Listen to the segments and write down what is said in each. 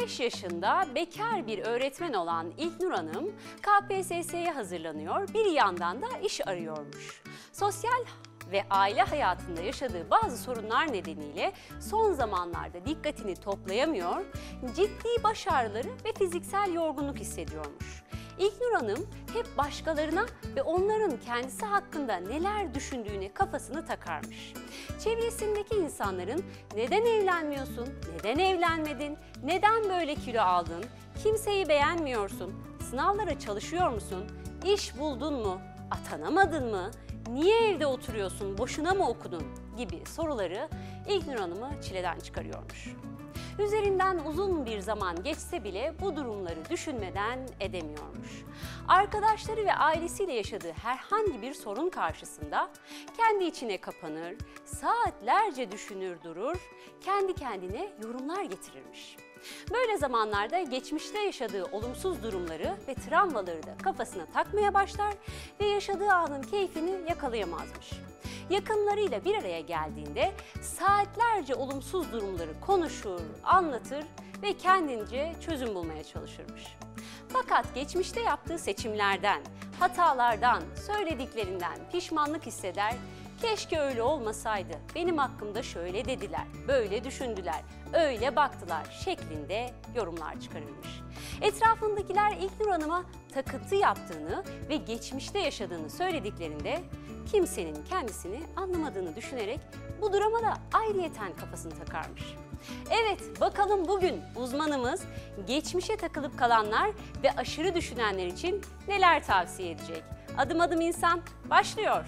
25 yaşında bekar bir öğretmen olan İlknur Hanım KPSS'ye hazırlanıyor, bir yandan da iş arıyormuş. Sosyal ve aile hayatında yaşadığı bazı sorunlar nedeniyle son zamanlarda dikkatini toplayamıyor, ciddi baş ağrıları ve fiziksel yorgunluk hissediyormuş. İlknur Hanım hep başkalarına ve onların kendisi hakkında neler düşündüğüne kafasını takarmış. Çevresindeki insanların neden evlenmiyorsun, neden evlenmedin, neden böyle kilo aldın, kimseyi beğenmiyorsun, sınavlara çalışıyor musun, iş buldun mu, atanamadın mı, niye evde oturuyorsun, boşuna mı okudun? gibi soruları İlknur Hanım'ı çileden çıkarıyormuş. Üzerinden uzun bir zaman geçse bile bu durumları düşünmeden edemiyormuş. Arkadaşları ve ailesiyle yaşadığı herhangi bir sorun karşısında kendi içine kapanır, saatlerce düşünür durur, kendi kendine yorumlar getirirmiş. Böyle zamanlarda geçmişte yaşadığı olumsuz durumları ve travmaları da kafasına takmaya başlar ve yaşadığı anın keyfini yakalayamazmış. Yakınlarıyla bir araya geldiğinde saatlerce olumsuz durumları konuşur, anlatır ve kendince çözüm bulmaya çalışırmış. Fakat geçmişte yaptığı seçimlerden, hatalardan, söylediklerinden pişmanlık hisseder Keşke öyle olmasaydı. Benim hakkımda şöyle dediler, böyle düşündüler, öyle baktılar şeklinde yorumlar çıkarılmış. Etrafındakiler İlknur Hanım'a takıntı yaptığını ve geçmişte yaşadığını söylediklerinde kimsenin kendisini anlamadığını düşünerek bu duruma da ayrıyeten kafasını takarmış. Evet, bakalım bugün uzmanımız geçmişe takılıp kalanlar ve aşırı düşünenler için neler tavsiye edecek? Adım adım insan başlıyor.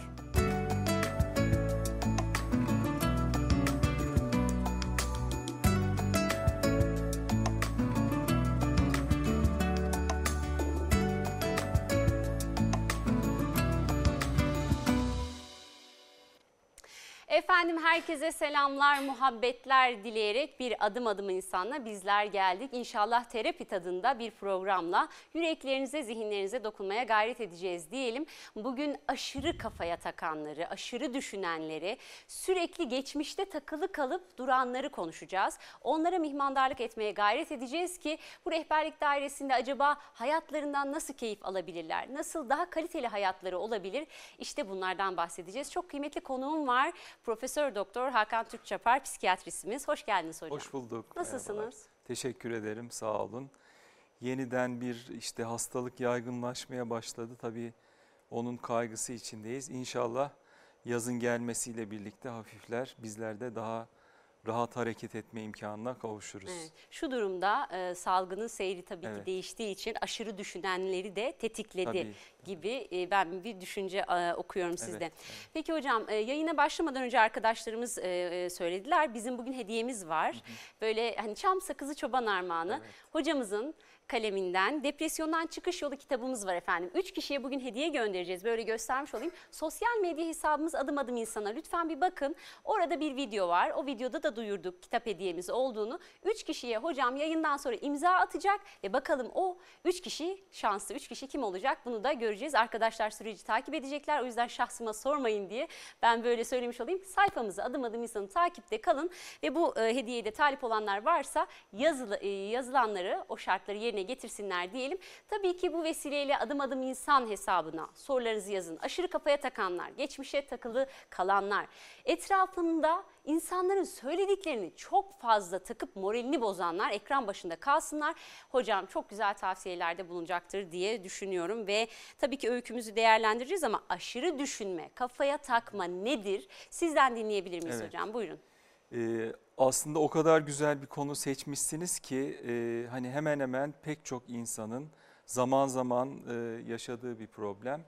Efendim herkese selamlar, muhabbetler dileyerek bir adım adım insanla bizler geldik. İnşallah terapi tadında bir programla yüreklerinize, zihinlerinize dokunmaya gayret edeceğiz diyelim. Bugün aşırı kafaya takanları, aşırı düşünenleri, sürekli geçmişte takılı kalıp duranları konuşacağız. Onlara mihmandarlık etmeye gayret edeceğiz ki bu rehberlik dairesinde acaba hayatlarından nasıl keyif alabilirler? Nasıl daha kaliteli hayatları olabilir? İşte bunlardan bahsedeceğiz. Çok kıymetli konuğum var. Profesör Doktor Hakan Türkçapar psikiyatristimiz. Hoş geldiniz hocam. Hoş bulduk. Nasılsınız? Merhabalar. Teşekkür ederim. Sağ olun. Yeniden bir işte hastalık yaygınlaşmaya başladı. Tabii onun kaygısı içindeyiz. İnşallah yazın gelmesiyle birlikte hafifler. Bizler de daha rahat hareket etme imkanına kavuşuruz. Evet. Şu durumda e, salgının seyri tabii evet. ki değiştiği için aşırı düşünenleri de tetikledi tabii. gibi e, ben bir düşünce e, okuyorum sizde. Evet, evet. Peki hocam e, yayına başlamadan önce arkadaşlarımız e, e, söylediler. Bizim bugün hediyemiz var. Hı hı. Böyle hani çam sakızı çoban armağanı. Evet. Hocamızın kaleminden Depresyondan Çıkış Yolu kitabımız var efendim. Üç kişiye bugün hediye göndereceğiz. Böyle göstermiş olayım. Sosyal medya hesabımız adım adım insana. Lütfen bir bakın. Orada bir video var. O videoda da duyurduk kitap hediyemiz olduğunu. Üç kişiye hocam yayından sonra imza atacak ve bakalım o üç kişi şanslı. Üç kişi kim olacak bunu da göreceğiz. Arkadaşlar süreci takip edecekler. O yüzden şahsıma sormayın diye ben böyle söylemiş olayım. Sayfamızı adım adım insanı takipte kalın ve bu e, hediyeye de talip olanlar varsa yazılı, e, yazılanları o şartları yerine yerine getirsinler diyelim. Tabii ki bu vesileyle adım adım insan hesabına sorularınızı yazın. Aşırı kafaya takanlar, geçmişe takılı kalanlar, etrafında insanların söylediklerini çok fazla takıp moralini bozanlar ekran başında kalsınlar. Hocam çok güzel tavsiyelerde bulunacaktır diye düşünüyorum ve tabii ki öykümüzü değerlendireceğiz ama aşırı düşünme, kafaya takma nedir? Sizden dinleyebilir miyiz evet. hocam? Buyurun. Ee, aslında o kadar güzel bir konu seçmişsiniz ki e, hani hemen hemen pek çok insanın zaman zaman e, yaşadığı bir problem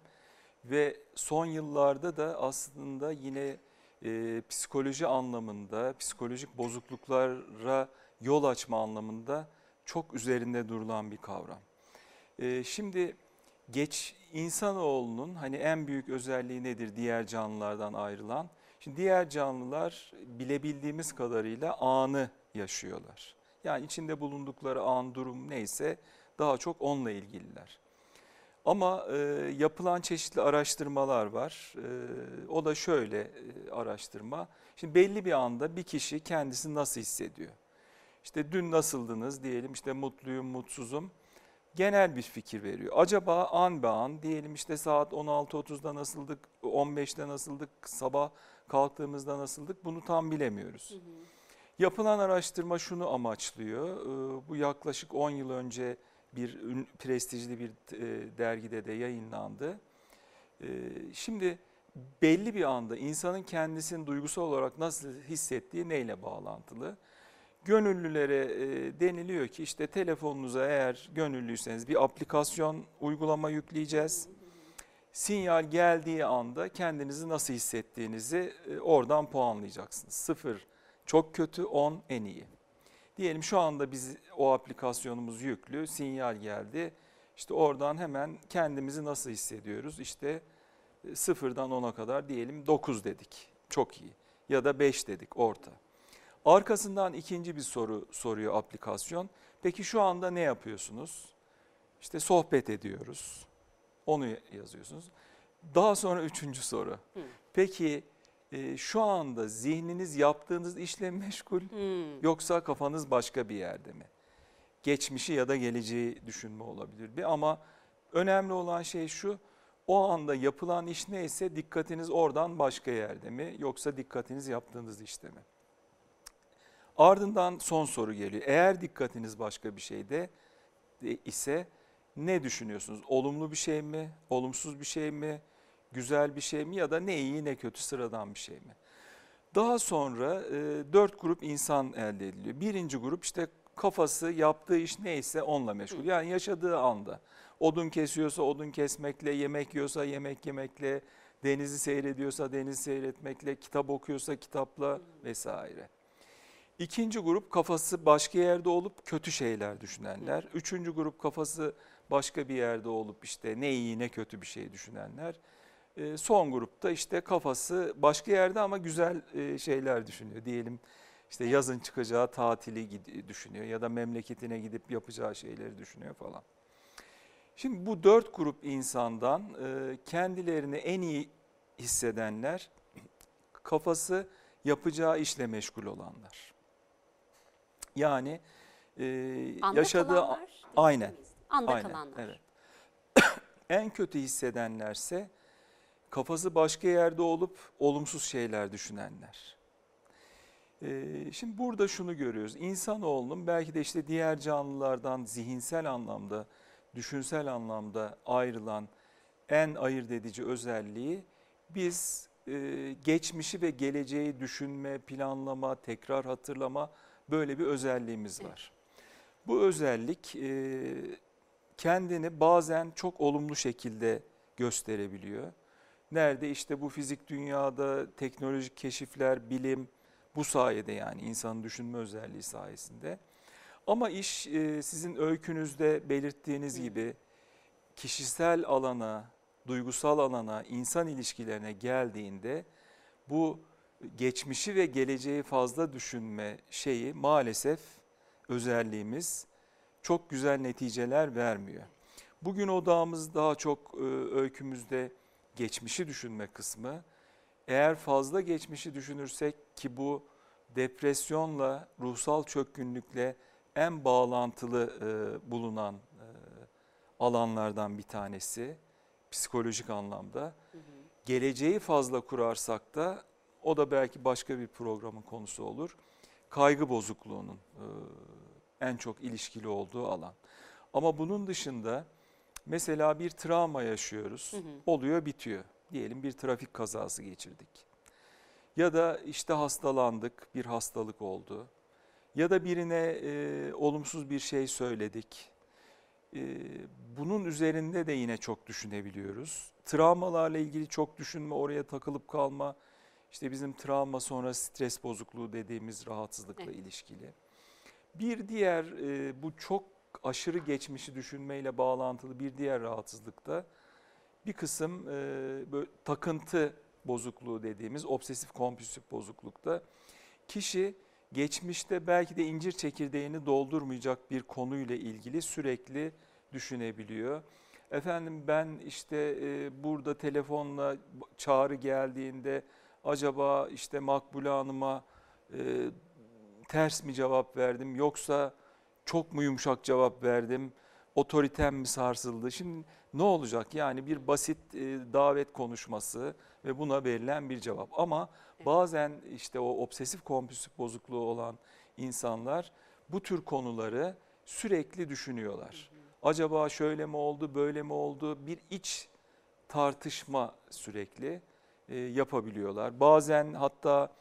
ve son yıllarda da aslında yine e, psikoloji anlamında, psikolojik bozukluklara yol açma anlamında çok üzerinde durulan bir kavram. E, şimdi geç insanoğlunun hani en büyük özelliği nedir diğer canlılardan ayrılan? Şimdi diğer canlılar bilebildiğimiz kadarıyla anı yaşıyorlar. Yani içinde bulundukları an durum neyse daha çok onunla ilgililer. Ama e, yapılan çeşitli araştırmalar var. E, o da şöyle e, araştırma. Şimdi belli bir anda bir kişi kendisini nasıl hissediyor? İşte dün nasıldınız diyelim işte mutluyum, mutsuzum. Genel bir fikir veriyor. Acaba an be an diyelim işte saat 16.30'da nasıldık, 15'te nasıldık, sabah kalktığımızda nasıldık bunu tam bilemiyoruz. Yapılan araştırma şunu amaçlıyor. Ee, Bu yaklaşık 10 yıl önce bir prestijli bir e, dergide de yayınlandı. Ee, Şimdi belli bir anda insanın kendisini duygusal olarak nasıl hissettiği neyle bağlantılı? Gönüllülere e, deniliyor ki işte telefonunuza eğer gönüllüyseniz bir aplikasyon uygulama yükleyeceğiz. Sinyal geldiği anda kendinizi nasıl hissettiğinizi e, oradan puanlayacaksınız. Sıfır çok kötü, 10 en iyi. Diyelim şu anda biz o aplikasyonumuz yüklü, sinyal geldi. İşte oradan hemen kendimizi nasıl hissediyoruz? İşte sıfırdan 10'a kadar diyelim 9 dedik. Çok iyi. Ya da 5 dedik orta. Arkasından ikinci bir soru soruyor aplikasyon. Peki şu anda ne yapıyorsunuz? İşte sohbet ediyoruz. Onu yazıyorsunuz. Daha sonra üçüncü soru. Hı. Peki e, şu anda zihniniz yaptığınız işle meşgul Hmm. yoksa kafanız başka bir yerde mi? Geçmişi ya da geleceği düşünme olabilir bir ama önemli olan şey şu. O anda yapılan iş neyse dikkatiniz oradan başka yerde mi yoksa dikkatiniz yaptığınız işte mi? Ardından son soru geliyor. Eğer dikkatiniz başka bir şeyde e, ise ne düşünüyorsunuz? Olumlu bir şey mi? Olumsuz bir şey mi? Güzel bir şey mi? Ya da ne iyi ne kötü sıradan bir şey mi? Daha sonra e, dört grup insan elde ediliyor. Birinci grup işte kafası yaptığı iş neyse onunla meşgul. Yani yaşadığı anda odun kesiyorsa odun kesmekle, yemek yiyorsa yemek yemekle, denizi seyrediyorsa denizi seyretmekle, kitap okuyorsa kitapla vesaire. İkinci grup kafası başka yerde olup kötü şeyler düşünenler. Üçüncü grup kafası başka bir yerde olup işte ne iyi ne kötü bir şey düşünenler. E, Son grupta işte kafası başka yerde ama güzel e, şeyler düşünüyor. Diyelim işte yazın çıkacağı tatili düşünüyor ya da memleketine gidip yapacağı şeyleri düşünüyor falan. Şimdi bu dört grup insandan e, kendilerini en iyi hissedenler kafası yapacağı işle meşgul olanlar. Yani e, Anda yaşadığı kalanlar. aynen? Anda aynen, kalanlar. evet. en kötü hissedenlerse kafası başka yerde olup olumsuz şeyler düşünenler. Ee, şimdi burada şunu görüyoruz. İnsanoğlunun belki de işte diğer canlılardan zihinsel anlamda, düşünsel anlamda ayrılan en ayırt edici özelliği biz e, geçmişi ve geleceği düşünme, planlama, tekrar hatırlama böyle bir özelliğimiz var. Bu özellik e, kendini bazen çok olumlu şekilde gösterebiliyor. Nerede işte bu fizik dünyada teknolojik keşifler, bilim bu sayede yani insanın düşünme özelliği sayesinde. Ama iş e, sizin öykünüzde belirttiğiniz gibi kişisel alana, duygusal alana, insan ilişkilerine geldiğinde bu geçmişi ve geleceği fazla düşünme şeyi maalesef özelliğimiz çok güzel neticeler vermiyor. Bugün odağımız daha çok e, öykümüzde geçmişi düşünme kısmı. Eğer fazla geçmişi düşünürsek ki bu depresyonla, ruhsal çökkünlükle en bağlantılı e, bulunan e, alanlardan bir tanesi psikolojik anlamda. Hı hı. Geleceği fazla kurarsak da o da belki başka bir programın konusu olur. Kaygı bozukluğunun e, en çok ilişkili olduğu alan. Ama bunun dışında mesela bir travma yaşıyoruz. Hı hı. Oluyor bitiyor. Diyelim bir trafik kazası geçirdik. Ya da işte hastalandık, bir hastalık oldu. Ya da birine e, olumsuz bir şey söyledik. E, bunun üzerinde de yine çok düşünebiliyoruz. Travmalarla ilgili çok düşünme, oraya takılıp kalma. İşte bizim travma sonra stres bozukluğu dediğimiz rahatsızlıkla Evet. ilişkili. Bir diğer e, bu çok aşırı geçmişi düşünmeyle bağlantılı bir diğer rahatsızlıkta bir kısım e, böyle takıntı bozukluğu dediğimiz obsesif kompulsif bozuklukta kişi geçmişte belki de incir çekirdeğini doldurmayacak bir konuyla ilgili sürekli düşünebiliyor. Efendim ben işte e, burada telefonla çağrı geldiğinde acaba işte Makbule Hanım'a e, ters mi cevap verdim yoksa çok mu yumuşak cevap verdim? Otoritem mi sarsıldı? Şimdi ne olacak? Yani bir basit e, davet konuşması ve buna verilen bir cevap. Ama bazen işte o obsesif kompulsif bozukluğu olan insanlar bu tür konuları sürekli düşünüyorlar. Acaba şöyle mi oldu, böyle mi oldu? Bir iç tartışma sürekli e, yapabiliyorlar. Bazen hatta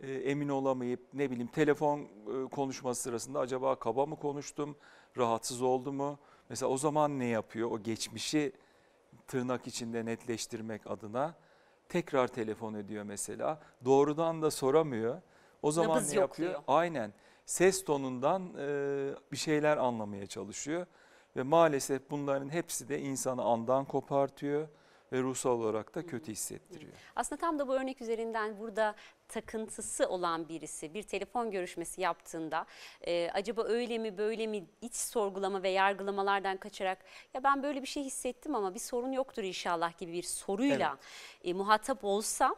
e, emin olamayıp ne bileyim telefon e, konuşması sırasında acaba kaba mı konuştum, rahatsız oldu mu? Mesela o zaman ne yapıyor? O geçmişi tırnak içinde netleştirmek adına tekrar telefon ediyor mesela. Doğrudan da soramıyor. O zaman Nabız ne yapıyor? yokluyor. Aynen. Ses tonundan e, bir şeyler anlamaya çalışıyor. Ve maalesef bunların hepsi de insanı andan kopartıyor ve ruhsal olarak da kötü hissettiriyor. Aslında tam da bu örnek üzerinden burada takıntısı olan birisi bir telefon görüşmesi yaptığında e, acaba öyle mi böyle mi iç sorgulama ve yargılamalardan kaçarak ya ben böyle bir şey hissettim ama bir sorun yoktur inşallah gibi bir soruyla e, muhatap olsa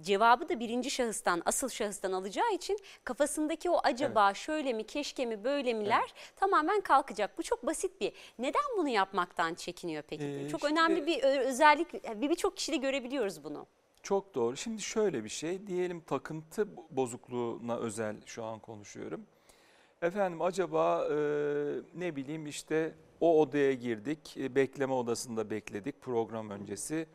cevabı da birinci şahıstan asıl şahıstan alacağı için kafasındaki o acaba şöyle mi keşke mi böyle miler tamamen kalkacak. Bu çok basit bir. Neden bunu yapmaktan çekiniyor peki? Ee, çok işte- önemli bir özellik. Bir birçok kişide görebiliyoruz bunu. Çok doğru. Şimdi şöyle bir şey diyelim takıntı bozukluğuna özel şu an konuşuyorum. Efendim acaba e, ne bileyim işte o odaya girdik, e, bekleme odasında bekledik program öncesi.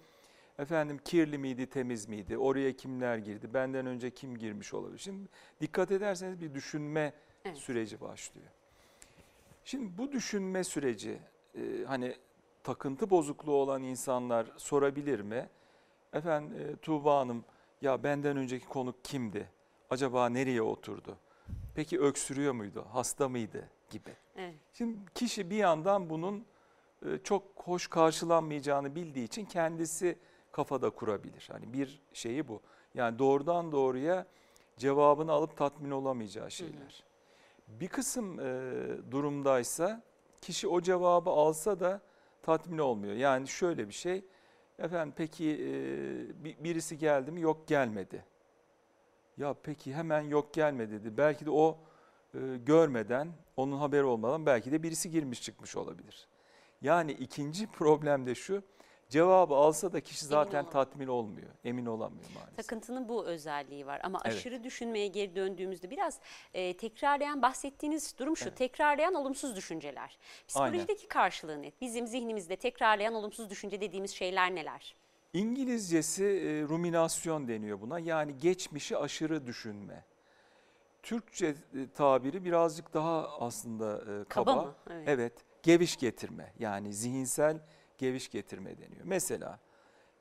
Efendim kirli miydi, temiz miydi? Oraya kimler girdi? Benden önce kim girmiş olabilir? Şimdi dikkat ederseniz bir düşünme Evet. süreci başlıyor. Şimdi bu düşünme süreci e, hani takıntı bozukluğu olan insanlar sorabilir mi? Efendim e, Tuğba Hanım ya benden önceki konuk kimdi? Acaba nereye oturdu? Peki öksürüyor muydu? Hasta mıydı? Gibi. Evet. Şimdi kişi bir yandan bunun e, çok hoş karşılanmayacağını bildiği için kendisi kafada kurabilir. Hani bir şeyi bu. Yani doğrudan doğruya cevabını alıp tatmin olamayacağı şeyler. Bir kısım e, durumdaysa kişi o cevabı alsa da tatmin olmuyor. Yani şöyle bir şey. Efendim peki e, bi- birisi geldi mi? Yok gelmedi. Ya peki hemen yok gelmedi dedi. Belki de o e, görmeden, onun haberi olmadan belki de birisi girmiş çıkmış olabilir. Yani ikinci problem de şu. Cevabı alsa da kişi zaten olamıyor. tatmin olmuyor. Emin olamıyor maalesef. Takıntının bu özelliği var ama Evet. aşırı düşünmeye geri döndüğümüzde biraz e, tekrarlayan bahsettiğiniz durum şu tekrarlayan olumsuz düşünceler. Psikolojideki karşılığı ne? Bizim zihnimizde tekrarlayan olumsuz düşünce dediğimiz şeyler neler? İngilizcesi e, ruminasyon deniyor buna. Yani geçmişi aşırı düşünme. Türkçe e, tabiri birazcık daha aslında e, kaba. Kaba mı? Evet. Evet, geviş getirme. Yani zihinsel geviş getirme deniyor. Mesela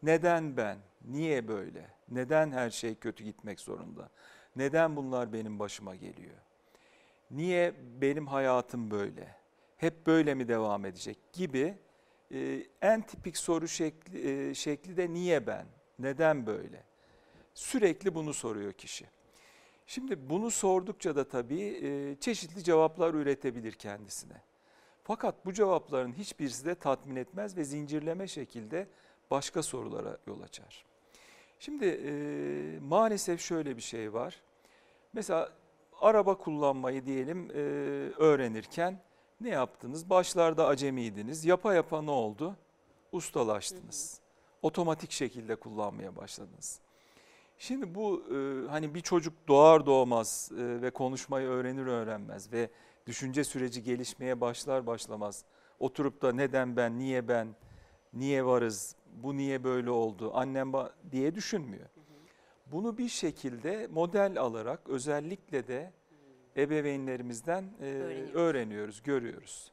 neden ben? Niye böyle? Neden her şey kötü gitmek zorunda? Neden bunlar benim başıma geliyor? Niye benim hayatım böyle? Hep böyle mi devam edecek gibi e, en tipik soru şekli, e, şekli de niye ben? Neden böyle? Sürekli bunu soruyor kişi. Şimdi bunu sordukça da tabii e, çeşitli cevaplar üretebilir kendisine. Fakat bu cevapların hiçbirisi de tatmin etmez ve zincirleme şekilde başka sorulara yol açar. Şimdi e, maalesef şöyle bir şey var. Mesela araba kullanmayı diyelim e, öğrenirken ne yaptınız? Başlarda acemiydiniz. Yapa yapa ne oldu? Ustalaştınız. Otomatik şekilde kullanmaya başladınız. Şimdi bu e, hani bir çocuk doğar doğmaz e, ve konuşmayı öğrenir öğrenmez ve düşünce süreci gelişmeye başlar başlamaz oturup da neden ben, niye ben, niye varız, bu niye böyle oldu, annem diye düşünmüyor. Bunu bir şekilde model alarak özellikle de ebeveynlerimizden e, Öğreniyoruz. öğreniyoruz, görüyoruz.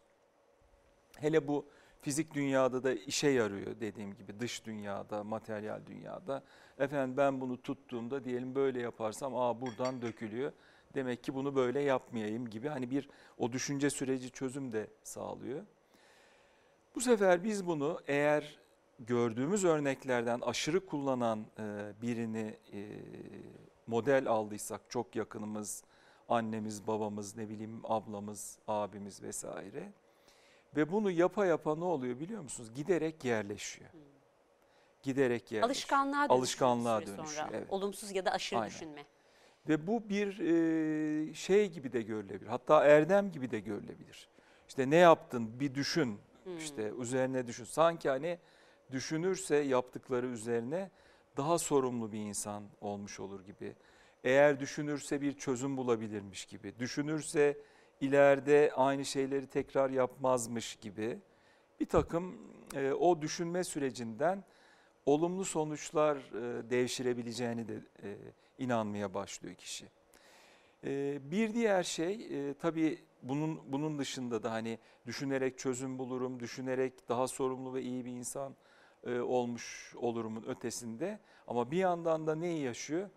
Hele bu fizik dünyada da işe yarıyor dediğim gibi dış dünyada, materyal dünyada. Efendim ben bunu tuttuğumda diyelim böyle yaparsam aa buradan dökülüyor. Demek ki bunu böyle yapmayayım gibi hani bir o düşünce süreci çözüm de sağlıyor. Bu sefer biz bunu eğer gördüğümüz örneklerden aşırı kullanan e, birini e, model aldıysak çok yakınımız, annemiz, babamız, ne bileyim ablamız, abimiz vesaire. Ve bunu yapa yapa ne oluyor biliyor musunuz? Giderek yerleşiyor. Giderek yerleşiyor. Alışkanlığa dönüşüyor. Alışkanlığa dönüşüyor, Sonra. evet. Olumsuz ya da aşırı Aynen. düşünme. Ve bu bir e, şey gibi de görülebilir. Hatta erdem gibi de görülebilir. İşte ne yaptın bir düşün. Hmm. işte üzerine düşün. Sanki hani düşünürse yaptıkları üzerine daha sorumlu bir insan olmuş olur gibi. Eğer düşünürse bir çözüm bulabilirmiş gibi. Düşünürse ileride aynı şeyleri tekrar yapmazmış gibi. Bir takım e, o düşünme sürecinden olumlu sonuçlar e, devşirebileceğini de e, inanmaya başlıyor kişi. E, bir diğer şey e, tabii bunun bunun dışında da hani düşünerek çözüm bulurum, düşünerek daha sorumlu ve iyi bir insan e, olmuş olurumun ötesinde ama bir yandan da neyi yaşıyor?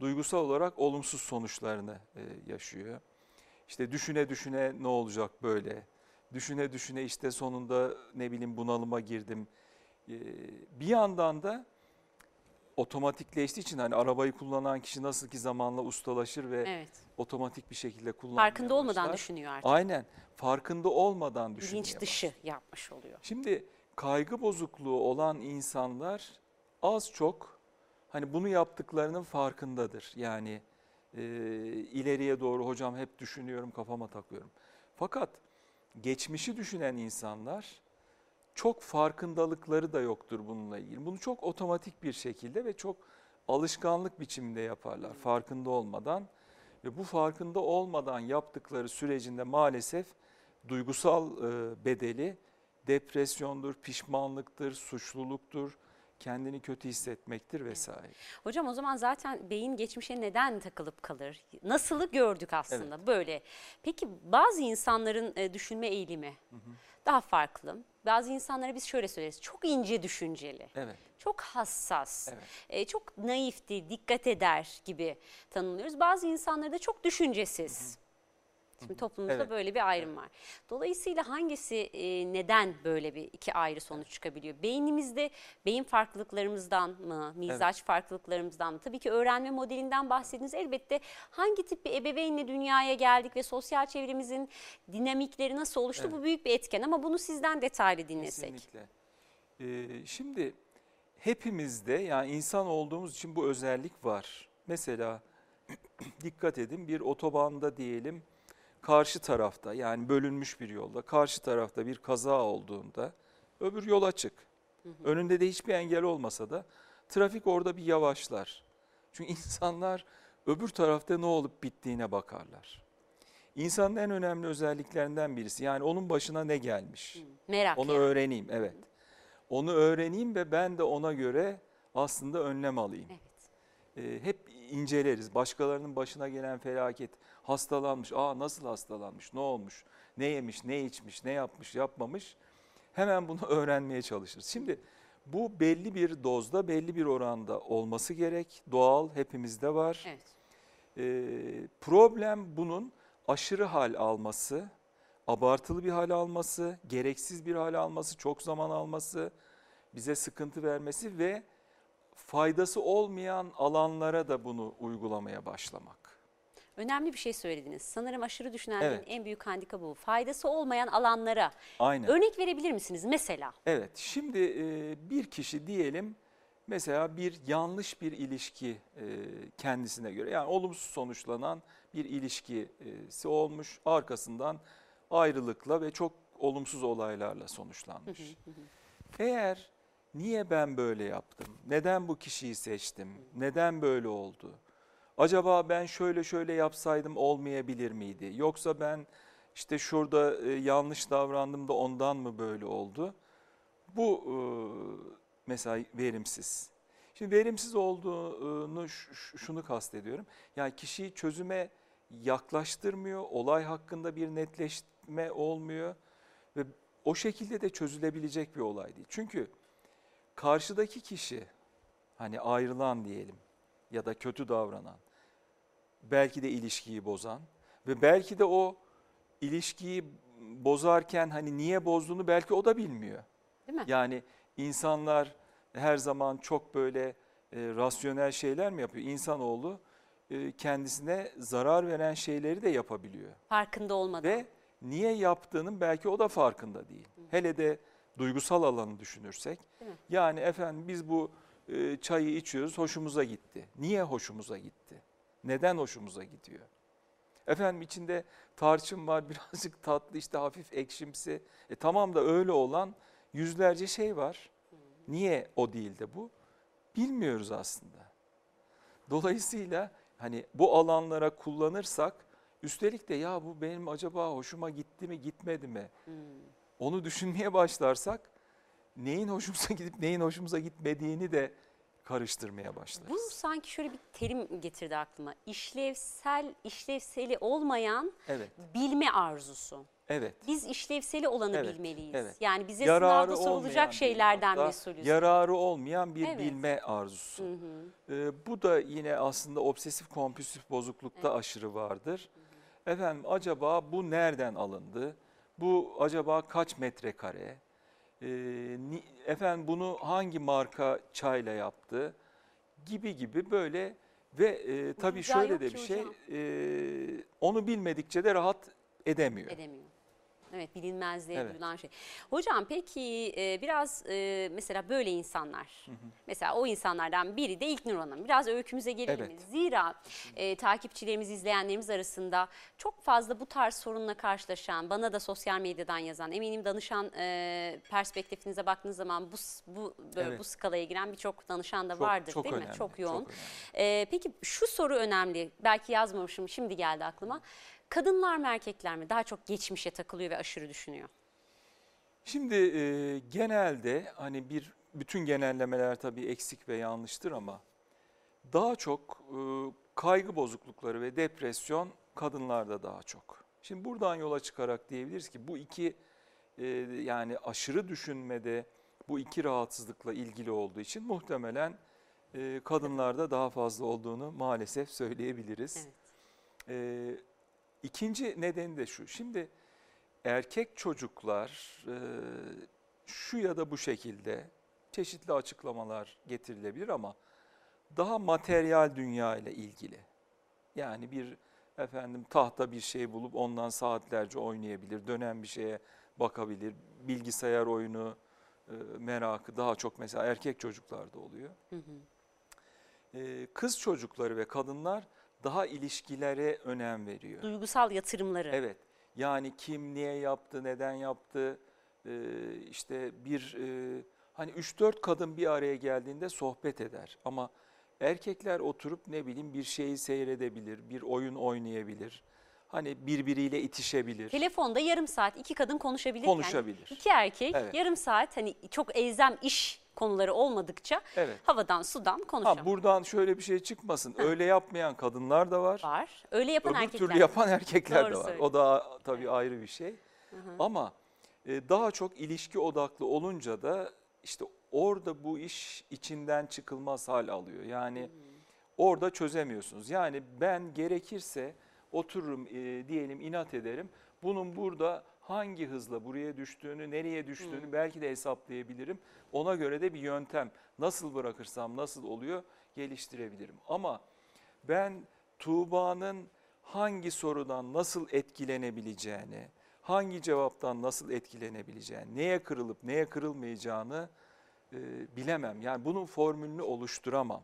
Duygusal olarak olumsuz sonuçlarını e, yaşıyor. İşte düşüne düşüne ne olacak böyle? Düşüne düşüne işte sonunda ne bileyim bunalıma girdim. E, bir yandan da otomatikleştiği için hani arabayı kullanan kişi nasıl ki zamanla ustalaşır ve Evet. otomatik bir şekilde kullanmaya Farkında olmadan başlar. düşünüyor artık. Aynen farkında olmadan düşünmeye Bilinç dışı yapmış oluyor. Şimdi kaygı bozukluğu olan insanlar az çok hani bunu yaptıklarının farkındadır. Yani e, ileriye doğru hocam hep düşünüyorum kafama takıyorum. Fakat geçmişi düşünen insanlar çok farkındalıkları da yoktur bununla ilgili. Bunu çok otomatik bir şekilde ve çok alışkanlık biçiminde yaparlar farkında olmadan. Ve bu farkında olmadan yaptıkları sürecinde maalesef duygusal e, bedeli depresyondur, pişmanlıktır, suçluluktur, kendini kötü hissetmektir vesaire. Hocam o zaman zaten beyin geçmişe neden takılıp kalır? Nasılı gördük aslında böyle. Peki bazı insanların e, düşünme eğilimi daha farklı. Bazı insanlara biz şöyle söyleriz. Çok ince düşünceli. Evet. Çok hassas, Evet. e, çok naifti, dikkat eder gibi tanımlıyoruz. Bazı insanları da çok düşüncesiz. Şimdi toplumumuzda Evet. böyle bir ayrım var. Dolayısıyla hangisi e, neden böyle bir iki ayrı sonuç çıkabiliyor? Beynimizde beyin farklılıklarımızdan mı, mizaç farklılıklarımızdan mı? Tabii ki öğrenme modelinden bahsettiniz. Elbette hangi tip bir ebeveynle dünyaya geldik ve sosyal çevremizin dinamikleri nasıl oluştu Evet. bu büyük bir etken ama bunu sizden detaylı dinlesek. Kesinlikle. Ee, şimdi hepimizde yani insan olduğumuz için bu özellik var. Mesela dikkat edin bir otobanda diyelim karşı tarafta yani bölünmüş bir yolda karşı tarafta bir kaza olduğunda öbür yol açık. Önünde de hiçbir engel olmasa da trafik orada bir yavaşlar. Çünkü insanlar öbür tarafta ne olup bittiğine bakarlar. İnsanın en önemli özelliklerinden birisi yani onun başına ne gelmiş. Merak Onu yani. öğreneyim evet. Onu öğreneyim ve ben de ona göre aslında önlem alayım. Evet. Ee, hep inceleriz. Başkalarının başına gelen felaket, hastalanmış, aa nasıl hastalanmış, ne olmuş, ne yemiş, ne içmiş, ne yapmış, yapmamış. Hemen bunu öğrenmeye çalışırız. Şimdi bu belli bir dozda, belli bir oranda olması gerek. Doğal, hepimizde var. Evet. Ee, problem bunun aşırı hal alması, abartılı bir hal alması, gereksiz bir hal alması, çok zaman alması, bize sıkıntı vermesi ve faydası olmayan alanlara da bunu uygulamaya başlamak. Önemli bir şey söylediniz. Sanırım aşırı düşünenlerin Evet. en büyük handikapı bu. Faydası olmayan alanlara Aynen. örnek verebilir misiniz mesela? Evet, şimdi e, bir kişi diyelim mesela bir yanlış bir ilişki e, kendisine göre yani olumsuz sonuçlanan bir ilişkisi olmuş arkasından ayrılıkla ve çok olumsuz olaylarla sonuçlanmış. Eğer niye ben böyle yaptım, neden bu kişiyi seçtim, neden böyle oldu, acaba ben şöyle şöyle yapsaydım olmayabilir miydi, yoksa ben işte şurada e, yanlış davrandım da ondan mı böyle oldu? Bu e, mesela verimsiz. Şimdi verimsiz olduğunu şunu kastediyorum. Yani kişiyi çözüme yaklaştırmıyor, olay hakkında bir netleşme olmuyor ve o şekilde de çözülebilecek bir olay değil. Çünkü karşıdaki kişi hani ayrılan diyelim ya da kötü davranan belki de ilişkiyi bozan ve belki de o ilişkiyi bozarken hani niye bozduğunu belki o da bilmiyor. Değil mi? Yani insanlar her zaman çok böyle e, rasyonel şeyler mi yapıyor? İnsanoğlu e, kendisine zarar veren şeyleri de yapabiliyor. Farkında olmadan. Ve niye yaptığının belki o da farkında değil. Hele de duygusal alanı düşünürsek. Yani efendim biz bu e, çayı içiyoruz hoşumuza gitti. Niye hoşumuza gitti? Neden hoşumuza gidiyor? Efendim içinde tarçın var, birazcık tatlı, işte hafif ekşimsi. E tamam da öyle olan yüzlerce şey var. Niye o değil de bu? Bilmiyoruz aslında. Dolayısıyla hani bu alanlara kullanırsak üstelik de ya bu benim acaba hoşuma gitti mi gitmedi mi? Hmm. Onu düşünmeye başlarsak neyin hoşumuza gidip neyin hoşumuza gitmediğini de karıştırmaya başlarız. Bu sanki şöyle bir terim getirdi aklıma. İşlevsel, işlevseli olmayan Evet, bilme arzusu. evet. Biz işlevseli olanı Evet, bilmeliyiz. evet. Yani bize Yararı sınavda sorulacak bir- şeylerden hatta mesulüz. Yararı olmayan bir Evet. bilme arzusu. Hı hı. Ee, bu da yine aslında obsesif kompulsif bozuklukta aşırı vardır. Efendim acaba bu nereden alındı? Bu acaba kaç metrekare? Ni- efendim bunu hangi marka çayla yaptı? Gibi gibi böyle ve e, tabii şöyle de bir şey e, onu bilmedikçe de rahat edemiyor. edemiyor. Evet bilinmezliğe Evet. duyulan şey. Hocam peki e, biraz e, mesela böyle insanlar. Mesela o insanlardan biri de İlknur Hanım. Biraz öykümüze gelelim mi? Evet. Zira e, takipçilerimiz, izleyenlerimiz arasında çok fazla bu tarz sorunla karşılaşan, bana da sosyal medyadan yazan, eminim danışan e, perspektifinize baktığınız zaman bu bu böyle Evet. bu skalaya giren birçok danışan da Çok- vardır çok değil mi? önemli, Çok yoğun. önemli. Ee, peki şu soru önemli. Belki yazmamışım şimdi geldi aklıma. Kadınlar mı erkekler mi daha çok geçmişe takılıyor ve aşırı düşünüyor? Şimdi e, genelde hani bir bütün genellemeler tabii eksik ve yanlıştır ama daha çok e, kaygı bozuklukları ve depresyon kadınlarda daha çok. Şimdi buradan yola çıkarak diyebiliriz ki bu iki e, yani aşırı düşünmede bu iki rahatsızlıkla ilgili olduğu için muhtemelen e, kadınlarda daha fazla olduğunu maalesef söyleyebiliriz. Evet. Ee, ikinci nedeni de şu. Şimdi erkek çocuklar e, şu ya da bu şekilde çeşitli açıklamalar getirilebilir ama daha materyal dünya ile ilgili. Yani bir efendim tahta bir şey bulup ondan saatlerce oynayabilir, dönen bir şeye bakabilir. Bilgisayar oyunu e, merakı daha çok mesela erkek çocuklarda oluyor. Hı hı. Ee, kız çocukları ve kadınlar daha ilişkilere önem veriyor. Duygusal yatırımları. Evet. Yani kim niye yaptı, neden yaptı? Ee, işte bir e, hani 3-4 kadın bir araya geldiğinde sohbet eder. Ama erkekler oturup ne bileyim bir şeyi seyredebilir, bir oyun oynayabilir. Hani birbiriyle itişebilir, Telefonda yarım saat iki kadın konuşabilirken konuşabilir. iki erkek Evet. yarım saat hani çok elzem iş konuları olmadıkça Evet. havadan sudan konuşamıyor. Ha buradan şöyle bir şey çıkmasın. Öyle yapmayan kadınlar da var. var. Öyle yapan Öbür erkekler. türlü yapan erkekler Doğru de var. söylüyorsun. O da tabii ayrı bir şey. Ama e, daha çok ilişki odaklı olunca da işte orada bu iş içinden çıkılmaz hal alıyor. Yani orada çözemiyorsunuz. Yani ben gerekirse otururum e, diyelim inat ederim. Bunun burada hangi hızla buraya düştüğünü, nereye düştüğünü belki de hesaplayabilirim. Ona göre de bir yöntem nasıl bırakırsam nasıl oluyor geliştirebilirim. Ama ben Tuğba'nın hangi sorudan nasıl etkilenebileceğini, hangi cevaptan nasıl etkilenebileceğini, neye kırılıp neye kırılmayacağını e, bilemem. Yani bunun formülünü oluşturamam.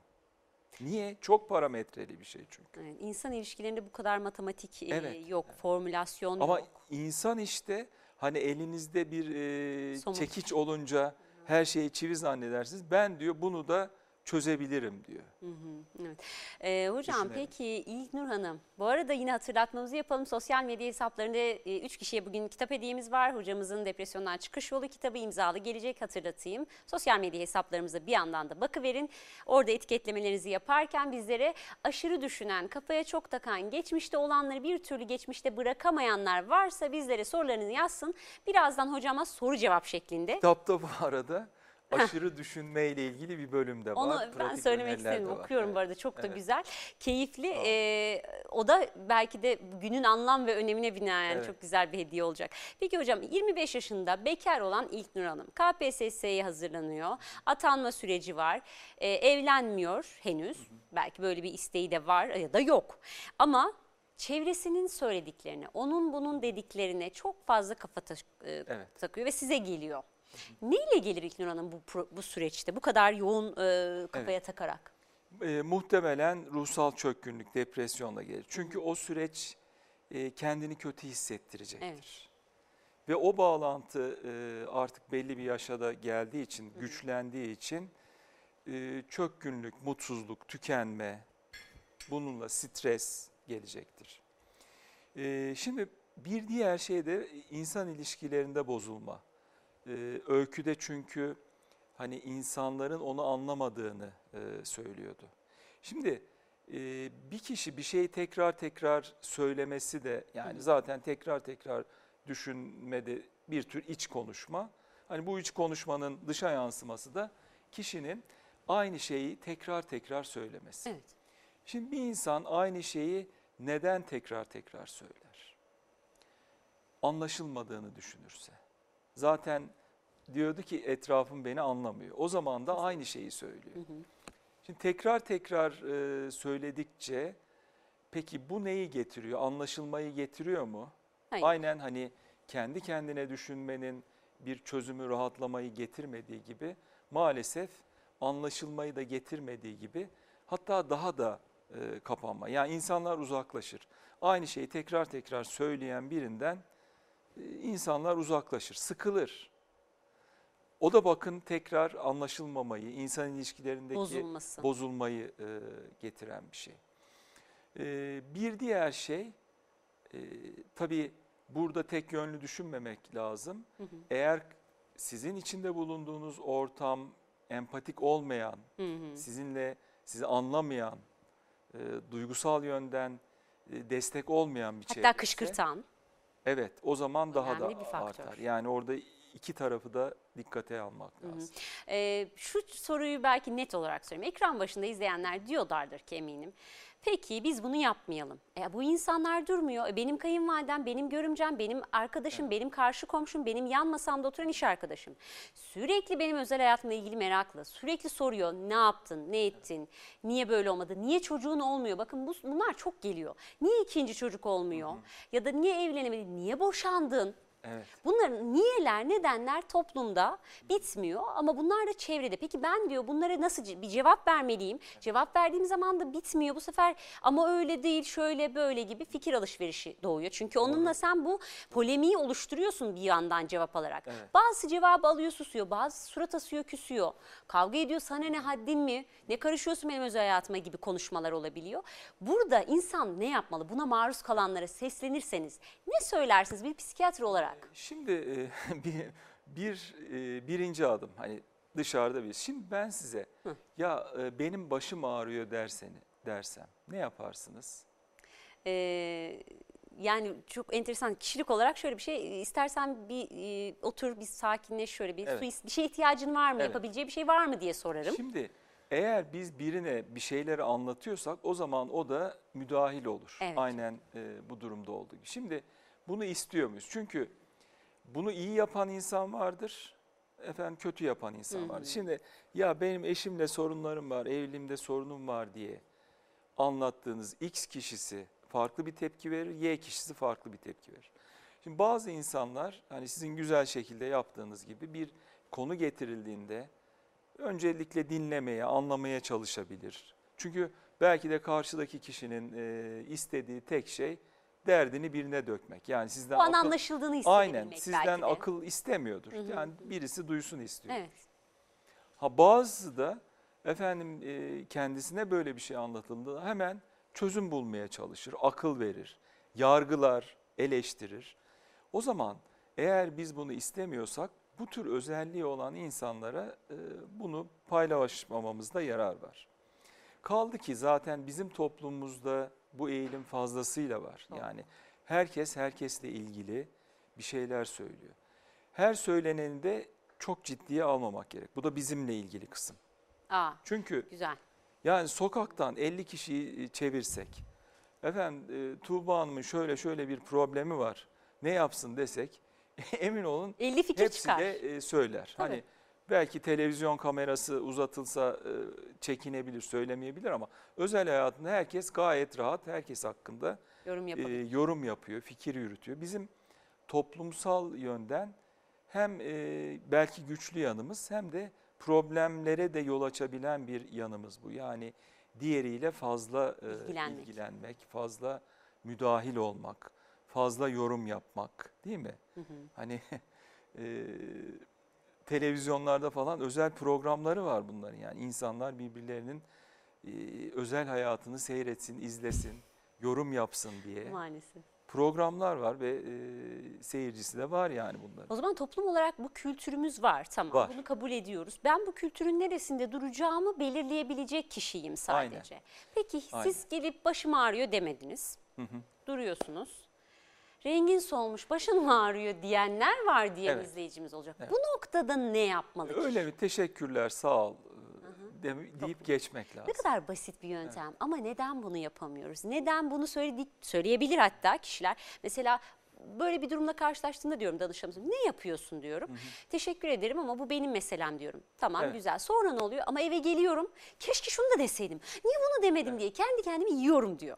Niye? Çok parametreli bir şey çünkü. Evet, insan ilişkilerinde bu kadar matematik e, Evet. yok, formülasyon Ama yok. insan işte hani elinizde bir e, Somut. çekiç olunca her şeyi çivi zannedersiniz. Ben diyor bunu da çözebilirim diyor. Hı hı, evet. Ee, hocam Düşünelim. peki İlknur Hanım, bu arada yine hatırlatmamızı yapalım. Sosyal medya hesaplarında e, üç kişiye bugün kitap hediyemiz var. Hocamızın Depresyondan Çıkış Yolu kitabı imzalı gelecek hatırlatayım. Sosyal medya hesaplarımıza bir yandan da bakıverin. Orada etiketlemelerinizi yaparken bizlere aşırı düşünen, kafaya çok takan, geçmişte olanları bir türlü geçmişte bırakamayanlar varsa bizlere sorularını yazsın. Birazdan hocama soru cevap şeklinde Kitapta bu arada aşırı düşünmeyle ilgili bir bölüm de var. Onu ben Pratik söylemek istedim. var. Okuyorum Evet. bu arada çok da Evet. güzel. Keyifli. Ol. Ee, o da belki de günün anlam ve önemine binaen Evet. çok güzel bir hediye olacak. Peki hocam 25 yaşında bekar olan İlknur Hanım KPSS'ye hazırlanıyor. Atanma süreci var. Ee, evlenmiyor henüz. Belki böyle bir isteği de var ya da yok. Ama çevresinin söylediklerine, onun bunun dediklerine çok fazla kafa Evet. takıyor ve size geliyor. Neyle gelir İlknur Hanım bu, bu süreçte bu kadar yoğun e, kafaya takarak? E, muhtemelen ruhsal çökkünlük, depresyonla gelir. Çünkü o süreç e, kendini kötü hissettirecektir. Evet. Ve o bağlantı e, artık belli bir yaşa da geldiği için, güçlendiği için e, çökkünlük, mutsuzluk, tükenme, bununla stres gelecektir. E, şimdi bir diğer şey de insan ilişkilerinde bozulma. E, öyküde çünkü hani insanların onu anlamadığını e, söylüyordu. Şimdi e, bir kişi bir şeyi tekrar tekrar söylemesi de yani zaten tekrar tekrar düşünmede bir tür iç konuşma. Hani bu iç konuşmanın dışa yansıması da kişinin aynı şeyi tekrar tekrar söylemesi. Evet. Şimdi bir insan aynı şeyi neden tekrar tekrar söyler? Anlaşılmadığını düşünürse. Zaten diyordu ki etrafım beni anlamıyor. O zaman da aynı şeyi söylüyor. Şimdi tekrar tekrar e, söyledikçe peki bu neyi getiriyor? Anlaşılmayı getiriyor mu? Hayır. Aynen hani kendi kendine düşünmenin bir çözümü rahatlamayı getirmediği gibi maalesef anlaşılmayı da getirmediği gibi hatta daha da e, kapanma. Yani insanlar uzaklaşır. Aynı şeyi tekrar tekrar söyleyen birinden e, insanlar uzaklaşır, sıkılır. O da bakın tekrar anlaşılmamayı, insan ilişkilerindeki Bozulması. bozulmayı e, getiren bir şey. E, bir diğer şey, e, tabii burada tek yönlü düşünmemek lazım. Hı hı. Eğer sizin içinde bulunduğunuz ortam empatik olmayan, Hı hı. sizinle sizi anlamayan, e, duygusal yönden e, destek olmayan bir şey. Hatta kışkırtan. Evet, o zaman daha da bir artar. Yani orada iki tarafı da dikkate almak Hı hı. lazım. Ee, şu soruyu belki net olarak söyleyeyim. Ekran başında izleyenler diyorlardır ki eminim. Peki biz bunu yapmayalım. E, bu insanlar durmuyor. E, benim kayınvalidem, benim görümcem, benim arkadaşım, benim karşı komşum, benim yan masamda oturan iş arkadaşım. Sürekli benim özel hayatımla ilgili meraklı. Sürekli soruyor ne yaptın, ne ettin, niye böyle olmadı, niye çocuğun olmuyor? Bakın bu, bunlar çok geliyor. Niye ikinci çocuk olmuyor? Ya da niye evlenemedin, niye boşandın? Evet. Bunların niyeler, nedenler toplumda bitmiyor ama bunlar da çevrede. Peki ben diyor bunlara nasıl bir cevap vermeliyim? Cevap verdiğim zaman da bitmiyor bu sefer ama öyle değil şöyle böyle gibi fikir alışverişi doğuyor. Çünkü onunla sen bu polemiği oluşturuyorsun bir yandan cevap alarak. Evet. Bazısı cevabı alıyor susuyor, bazısı surat asıyor küsüyor. Kavga ediyor sana ne haddin mi? Ne karışıyorsun benim özel hayatıma gibi konuşmalar olabiliyor. Burada insan ne yapmalı? Buna maruz kalanlara seslenirseniz ne söylersiniz bir psikiyatr olarak? Şimdi e, bir, bir e, birinci adım hani dışarıda bir. Şimdi ben size Hı. ya e, benim başım ağrıyor derseni dersem ne yaparsınız? Ee, yani çok enteresan kişilik olarak şöyle bir şey istersen bir e, otur bir sakinleş şöyle bir Evet. su bir şeye ihtiyacın var mı Evet. yapabileceği bir şey var mı diye sorarım. Şimdi eğer biz birine bir şeyleri anlatıyorsak o zaman o da müdahil olur. Evet. Aynen e, bu durumda olduğu gibi. Şimdi bunu istiyor muyuz? Çünkü bunu iyi yapan insan vardır. Efendim kötü yapan insan Hı hı. vardır. Şimdi ya benim eşimle sorunlarım var, evliliğimde sorunum var diye anlattığınız X kişisi farklı bir tepki verir, Y kişisi farklı bir tepki verir. Şimdi bazı insanlar hani sizin güzel şekilde yaptığınız gibi bir konu getirildiğinde öncelikle dinlemeye, anlamaya çalışabilir. Çünkü belki de karşıdaki kişinin e, istediği tek şey derdini birine dökmek. Yani sizden o an akıl, anlaşıldığını hissedebilmek aynen sizden de. akıl istemiyordur. Hı hı. Yani birisi duysun istiyor. Evet. Ha bazısı da efendim e, kendisine böyle bir şey anlatıldığında hemen çözüm bulmaya çalışır, akıl verir, yargılar, eleştirir. O zaman eğer biz bunu istemiyorsak bu tür özelliği olan insanlara e, bunu paylaşmamamızda yarar var. Kaldı ki zaten bizim toplumumuzda bu eğilim fazlasıyla var. Doğru. Yani herkes herkesle ilgili bir şeyler söylüyor. Her söyleneni de çok ciddiye almamak gerek. Bu da bizimle ilgili kısım. Aa, Çünkü güzel. yani sokaktan 50 kişiyi e, çevirsek, efendim e, Tuğba Hanım'ın şöyle şöyle bir problemi var, ne yapsın desek, emin olun 50 fikir hepsi çıkar. de e, söyler. Tabii. Hani belki televizyon kamerası uzatılsa e, çekinebilir, söylemeyebilir ama özel hayatında herkes gayet rahat, herkes hakkında Yorum e, yorum yapıyor, fikir yürütüyor. Bizim toplumsal yönden hem e, belki güçlü yanımız hem de problemlere de yol açabilen bir yanımız bu. Yani diğeriyle fazla e, İlgilenmek. ilgilenmek, fazla müdahil olmak, fazla yorum yapmak değil mi? Hı hı. Hani e, televizyonlarda falan özel programları var bunların yani insanlar birbirlerinin e, özel hayatını seyretsin, izlesin, yorum yapsın diye Maalesef. programlar var ve e, seyircisi de var yani bunların. O zaman toplum olarak bu kültürümüz var tamam Var. bunu kabul ediyoruz. Ben bu kültürün neresinde duracağımı belirleyebilecek kişiyim sadece. Peki Aynen. siz gelip başım ağrıyor demediniz. Hı hı. Duruyorsunuz. Rengin solmuş başın mı ağrıyor diyenler var diye Evet. izleyicimiz olacak. Evet. Bu noktada ne yapmalı? Öyle mi? Teşekkürler, sağ ol e, de- deyip geçmek lazım. Ne kadar basit bir yöntem ama neden bunu yapamıyoruz? Neden bunu söyledik, söyleyebilir hatta kişiler. Mesela böyle bir durumla karşılaştığında diyorum danışanımıza ne yapıyorsun diyorum. Teşekkür ederim ama bu benim meselem diyorum. Tamam Evet. güzel sonra ne oluyor ama eve geliyorum keşke şunu da deseydim. Niye bunu demedim diye kendi kendimi yiyorum diyor.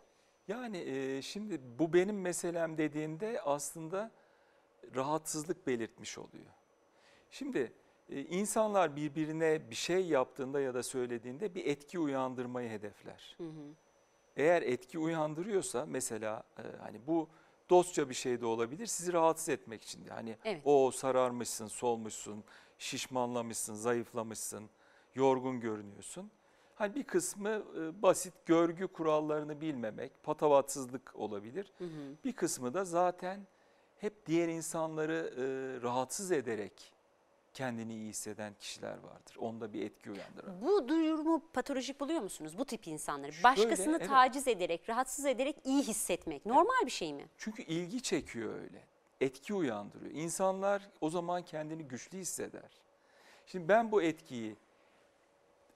Yani e, şimdi bu benim meselem dediğinde aslında rahatsızlık belirtmiş oluyor. Şimdi e, insanlar birbirine bir şey yaptığında ya da söylediğinde bir etki uyandırmayı hedefler. Eğer etki uyandırıyorsa mesela e, hani bu dostça bir şey de olabilir sizi rahatsız etmek için de. Hani Evet. o sararmışsın, solmuşsun, şişmanlamışsın, zayıflamışsın, yorgun görünüyorsun. Hani bir kısmı e, basit görgü kurallarını bilmemek, patavatsızlık olabilir. Bir kısmı da zaten hep diğer insanları e, rahatsız ederek kendini iyi hisseden kişiler vardır. Onda bir etki uyandıran. Bu durumu patolojik buluyor musunuz bu tip insanları? Başkasını evet. taciz ederek, rahatsız ederek iyi hissetmek normal bir şey mi? Çünkü ilgi çekiyor öyle. Etki uyandırıyor. İnsanlar o zaman kendini güçlü hisseder. Şimdi ben bu etkiyi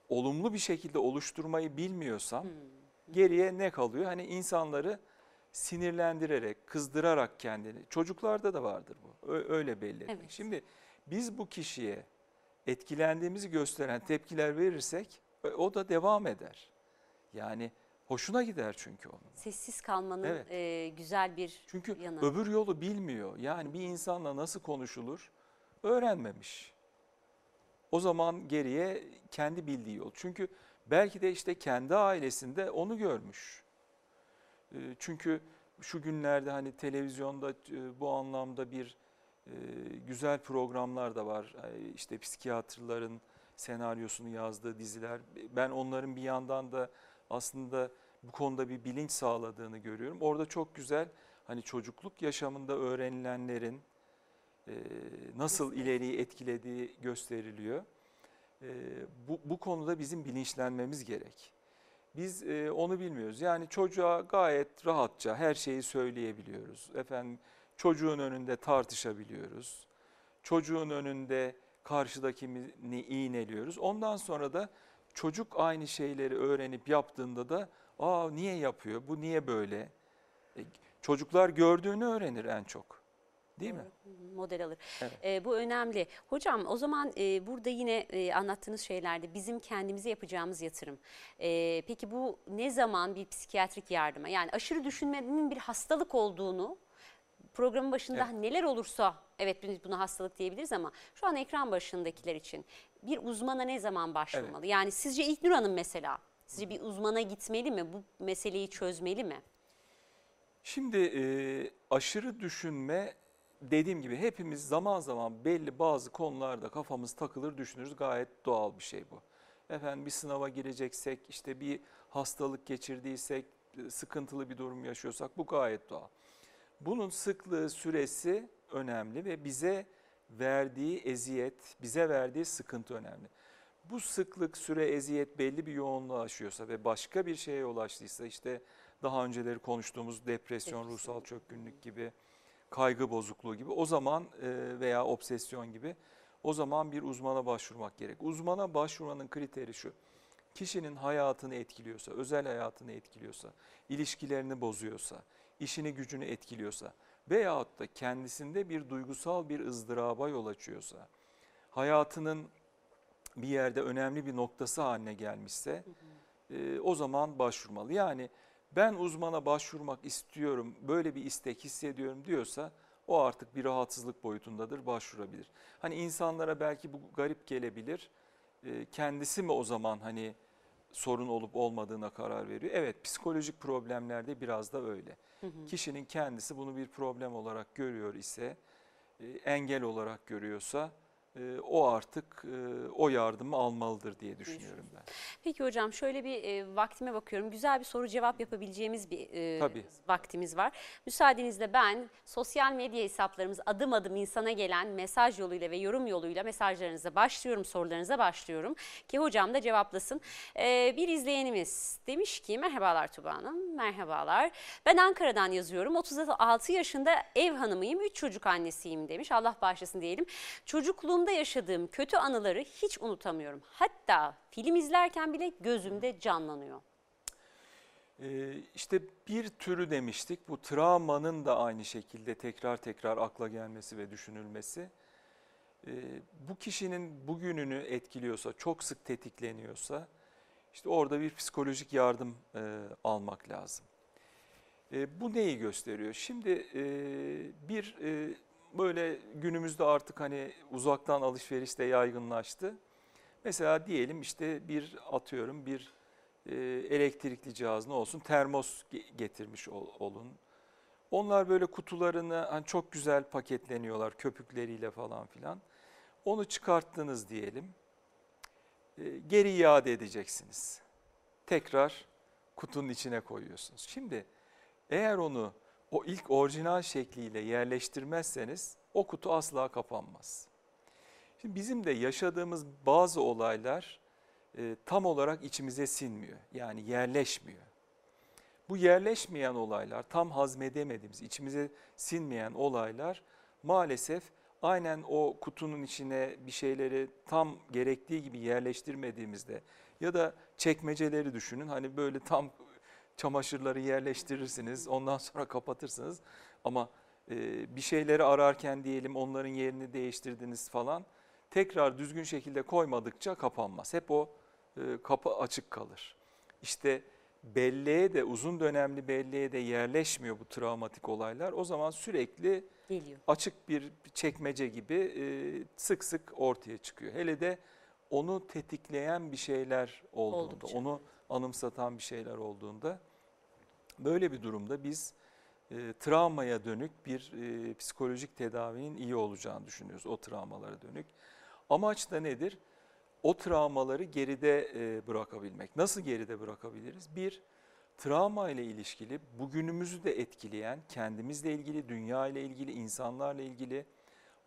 olumlu bir şekilde oluşturmayı bilmiyorsam geriye ne kalıyor? Hani insanları sinirlendirerek, kızdırarak kendini. Çocuklarda da vardır bu. Öyle belli. Evet. Şimdi biz bu kişiye etkilendiğimizi gösteren tepkiler verirsek e, o da devam eder. Yani hoşuna gider çünkü onun. Sessiz kalmanın Evet. e, güzel bir Çünkü yanı. öbür yolu bilmiyor. Yani bir insanla nasıl konuşulur öğrenmemiş. O zaman geriye kendi bildiği yol. Çünkü belki de işte kendi ailesinde onu görmüş. Ee, Çünkü şu günlerde hani televizyonda e, bu anlamda bir e, güzel programlar da var. İşte psikiyatrların senaryosunu yazdığı diziler. Ben onların bir yandan da aslında bu konuda bir bilinç sağladığını görüyorum. Orada çok güzel hani çocukluk yaşamında öğrenilenlerin nasıl ileriyi etkilediği gösteriliyor. E, bu, bu konuda bizim bilinçlenmemiz gerek. Biz e, onu bilmiyoruz. Yani çocuğa gayet rahatça her şeyi söyleyebiliyoruz. Efendim çocuğun önünde tartışabiliyoruz. Çocuğun önünde karşıdakini iğneliyoruz. Ondan sonra da çocuk aynı şeyleri öğrenip yaptığında da aa niye yapıyor, bu niye böyle? E, çocuklar gördüğünü öğrenir en çok. Değil mi? Model alır. Evet. E, bu önemli. Hocam o zaman e, burada yine e, anlattığınız şeylerde bizim kendimize yapacağımız yatırım. E, peki bu ne zaman bir psikiyatrik yardıma yani aşırı düşünmenin bir hastalık olduğunu programın başında Evet. neler olursa evet biz buna hastalık diyebiliriz ama şu an ekran başındakiler için bir uzmana ne zaman başvurmalı? Yani sizce İlknur Hanım mesela sizce bir uzmana gitmeli mi? Bu meseleyi çözmeli mi? Şimdi e, aşırı düşünme dediğim gibi hepimiz zaman zaman belli bazı konularda kafamız takılır düşünürüz. Gayet doğal bir şey bu. Efendim bir sınava gireceksek işte bir hastalık geçirdiysek sıkıntılı bir durum yaşıyorsak bu gayet doğal. Bunun sıklığı süresi önemli ve bize verdiği eziyet, bize verdiği sıkıntı önemli. Bu sıklık, süre, eziyet belli bir yoğunluğa aşıyorsa ve başka bir şeye ulaştıysa işte daha önceleri konuştuğumuz depresyon, Depresyon. ruhsal çökkünlük gibi, kaygı bozukluğu gibi o zaman e, veya obsesyon gibi o zaman bir uzmana başvurmak gerek. Uzmana başvurmanın kriteri şu. Kişinin hayatını etkiliyorsa, özel hayatını etkiliyorsa, ilişkilerini bozuyorsa, işini gücünü etkiliyorsa veyahut da kendisinde bir duygusal bir ızdıraba yol açıyorsa, hayatının bir yerde önemli bir noktası haline gelmişse e, o zaman başvurmalı. Yani ben uzmana başvurmak istiyorum, böyle bir istek hissediyorum diyorsa o artık bir rahatsızlık boyutundadır, başvurabilir. Hani insanlara belki bu garip gelebilir. E, kendisi mi o zaman hani sorun olup olmadığına karar veriyor. Evet psikolojik problemlerde biraz da öyle. Kişinin kendisi bunu bir problem olarak görüyor ise, e, engel olarak görüyorsa e, o artık e, o yardımı almalıdır diye düşünüyorum ben. Peki hocam şöyle bir e, vaktime bakıyorum. Güzel bir soru cevap yapabileceğimiz bir e, Tabii. vaktimiz var. Müsaadenizle ben sosyal medya hesaplarımız adım adım insana gelen mesaj yoluyla ve yorum yoluyla mesajlarınıza başlıyorum, sorularınıza başlıyorum. Ki hocam da cevaplasın. E, bir izleyenimiz demiş ki merhabalar Tuba Hanım, merhabalar. Ben Ankara'dan yazıyorum. 36 yaşında ev hanımıyım, 3 çocuk annesiyim demiş. Allah bağışlasın diyelim. Çocukluğumda yaşadığım kötü anıları hiç unutamıyorum. Hatta film izlerken bile gözümde canlanıyor. Ee, işte bir türü demiştik. Bu travmanın da aynı şekilde tekrar tekrar akla gelmesi ve düşünülmesi. Ee, bu kişinin bugününü etkiliyorsa, çok sık tetikleniyorsa işte orada bir psikolojik yardım e, almak lazım. E, bu neyi gösteriyor? Şimdi e, bir e, böyle günümüzde artık hani uzaktan alışveriş de yaygınlaştı. Mesela diyelim işte bir atıyorum bir e, elektrikli cihaz ne olsun termos ge- getirmiş ol- olun. Onlar böyle kutularını hani çok güzel paketleniyorlar köpükleriyle falan filan. Onu çıkarttınız diyelim. E, geri iade edeceksiniz. Tekrar kutunun içine koyuyorsunuz. Şimdi eğer onu o ilk orijinal şekliyle yerleştirmezseniz o kutu asla kapanmaz. Şimdi bizim de yaşadığımız bazı olaylar e, tam olarak içimize sinmiyor. Yani yerleşmiyor. Bu yerleşmeyen olaylar, tam hazmedemediğimiz, içimize sinmeyen olaylar maalesef aynen o kutunun içine bir şeyleri tam gerektiği gibi yerleştirmediğimizde ya da çekmeceleri düşünün. Hani böyle tam çamaşırları yerleştirirsiniz, ondan sonra kapatırsınız. Ama e, bir şeyleri ararken diyelim onların yerini değiştirdiniz falan. Tekrar düzgün şekilde koymadıkça kapanmaz. Hep o e, kapı açık kalır. İşte belleğe de uzun dönemli belleğe de yerleşmiyor bu travmatik olaylar. O zaman sürekli Geliyor. açık bir çekmece gibi e, sık sık ortaya çıkıyor. Hele de onu tetikleyen bir şeyler olduğunda, Oldukça. onu anımsatan bir şeyler olduğunda böyle bir durumda biz e, travmaya dönük bir e, psikolojik tedavinin iyi olacağını düşünüyoruz o travmalara dönük. Amaç da nedir? O travmaları geride e, bırakabilmek. Nasıl geride bırakabiliriz? Bir, travma ile ilişkili bugünümüzü de etkileyen, kendimizle ilgili, dünya ile ilgili, insanlarla ilgili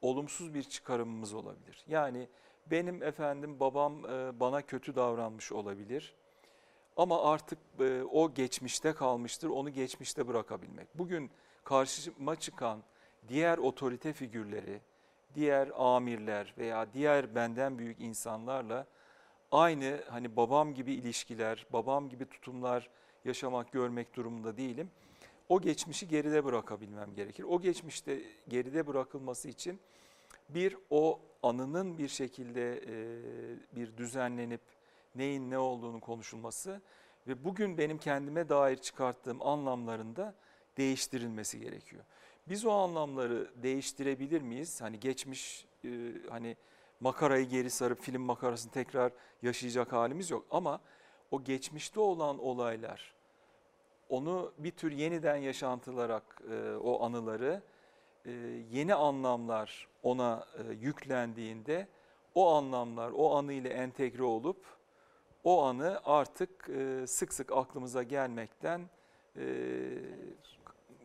olumsuz bir çıkarımımız olabilir. Yani benim efendim babam e, bana kötü davranmış olabilir. Ama artık e, o geçmişte kalmıştır, onu geçmişte bırakabilmek. Bugün karşıma çıkan diğer otorite figürleri, diğer amirler veya diğer benden büyük insanlarla aynı hani babam gibi ilişkiler, babam gibi tutumlar yaşamak, görmek durumunda değilim. O geçmişi geride bırakabilmem gerekir. O geçmişte geride bırakılması için bir o anının bir şekilde e, bir düzenlenip neyin ne olduğunu konuşulması ve bugün benim kendime dair çıkarttığım anlamlarında değiştirilmesi gerekiyor. Biz o anlamları değiştirebilir miyiz? Hani geçmiş e, hani makarayı geri sarıp film makarasını tekrar yaşayacak halimiz yok ama o geçmişte olan olaylar onu bir tür yeniden yaşantılarak e, o anıları e, yeni anlamlar ona e, yüklendiğinde o anlamlar o anı ile entegre olup o anı artık e, sık sık aklımıza gelmekten e,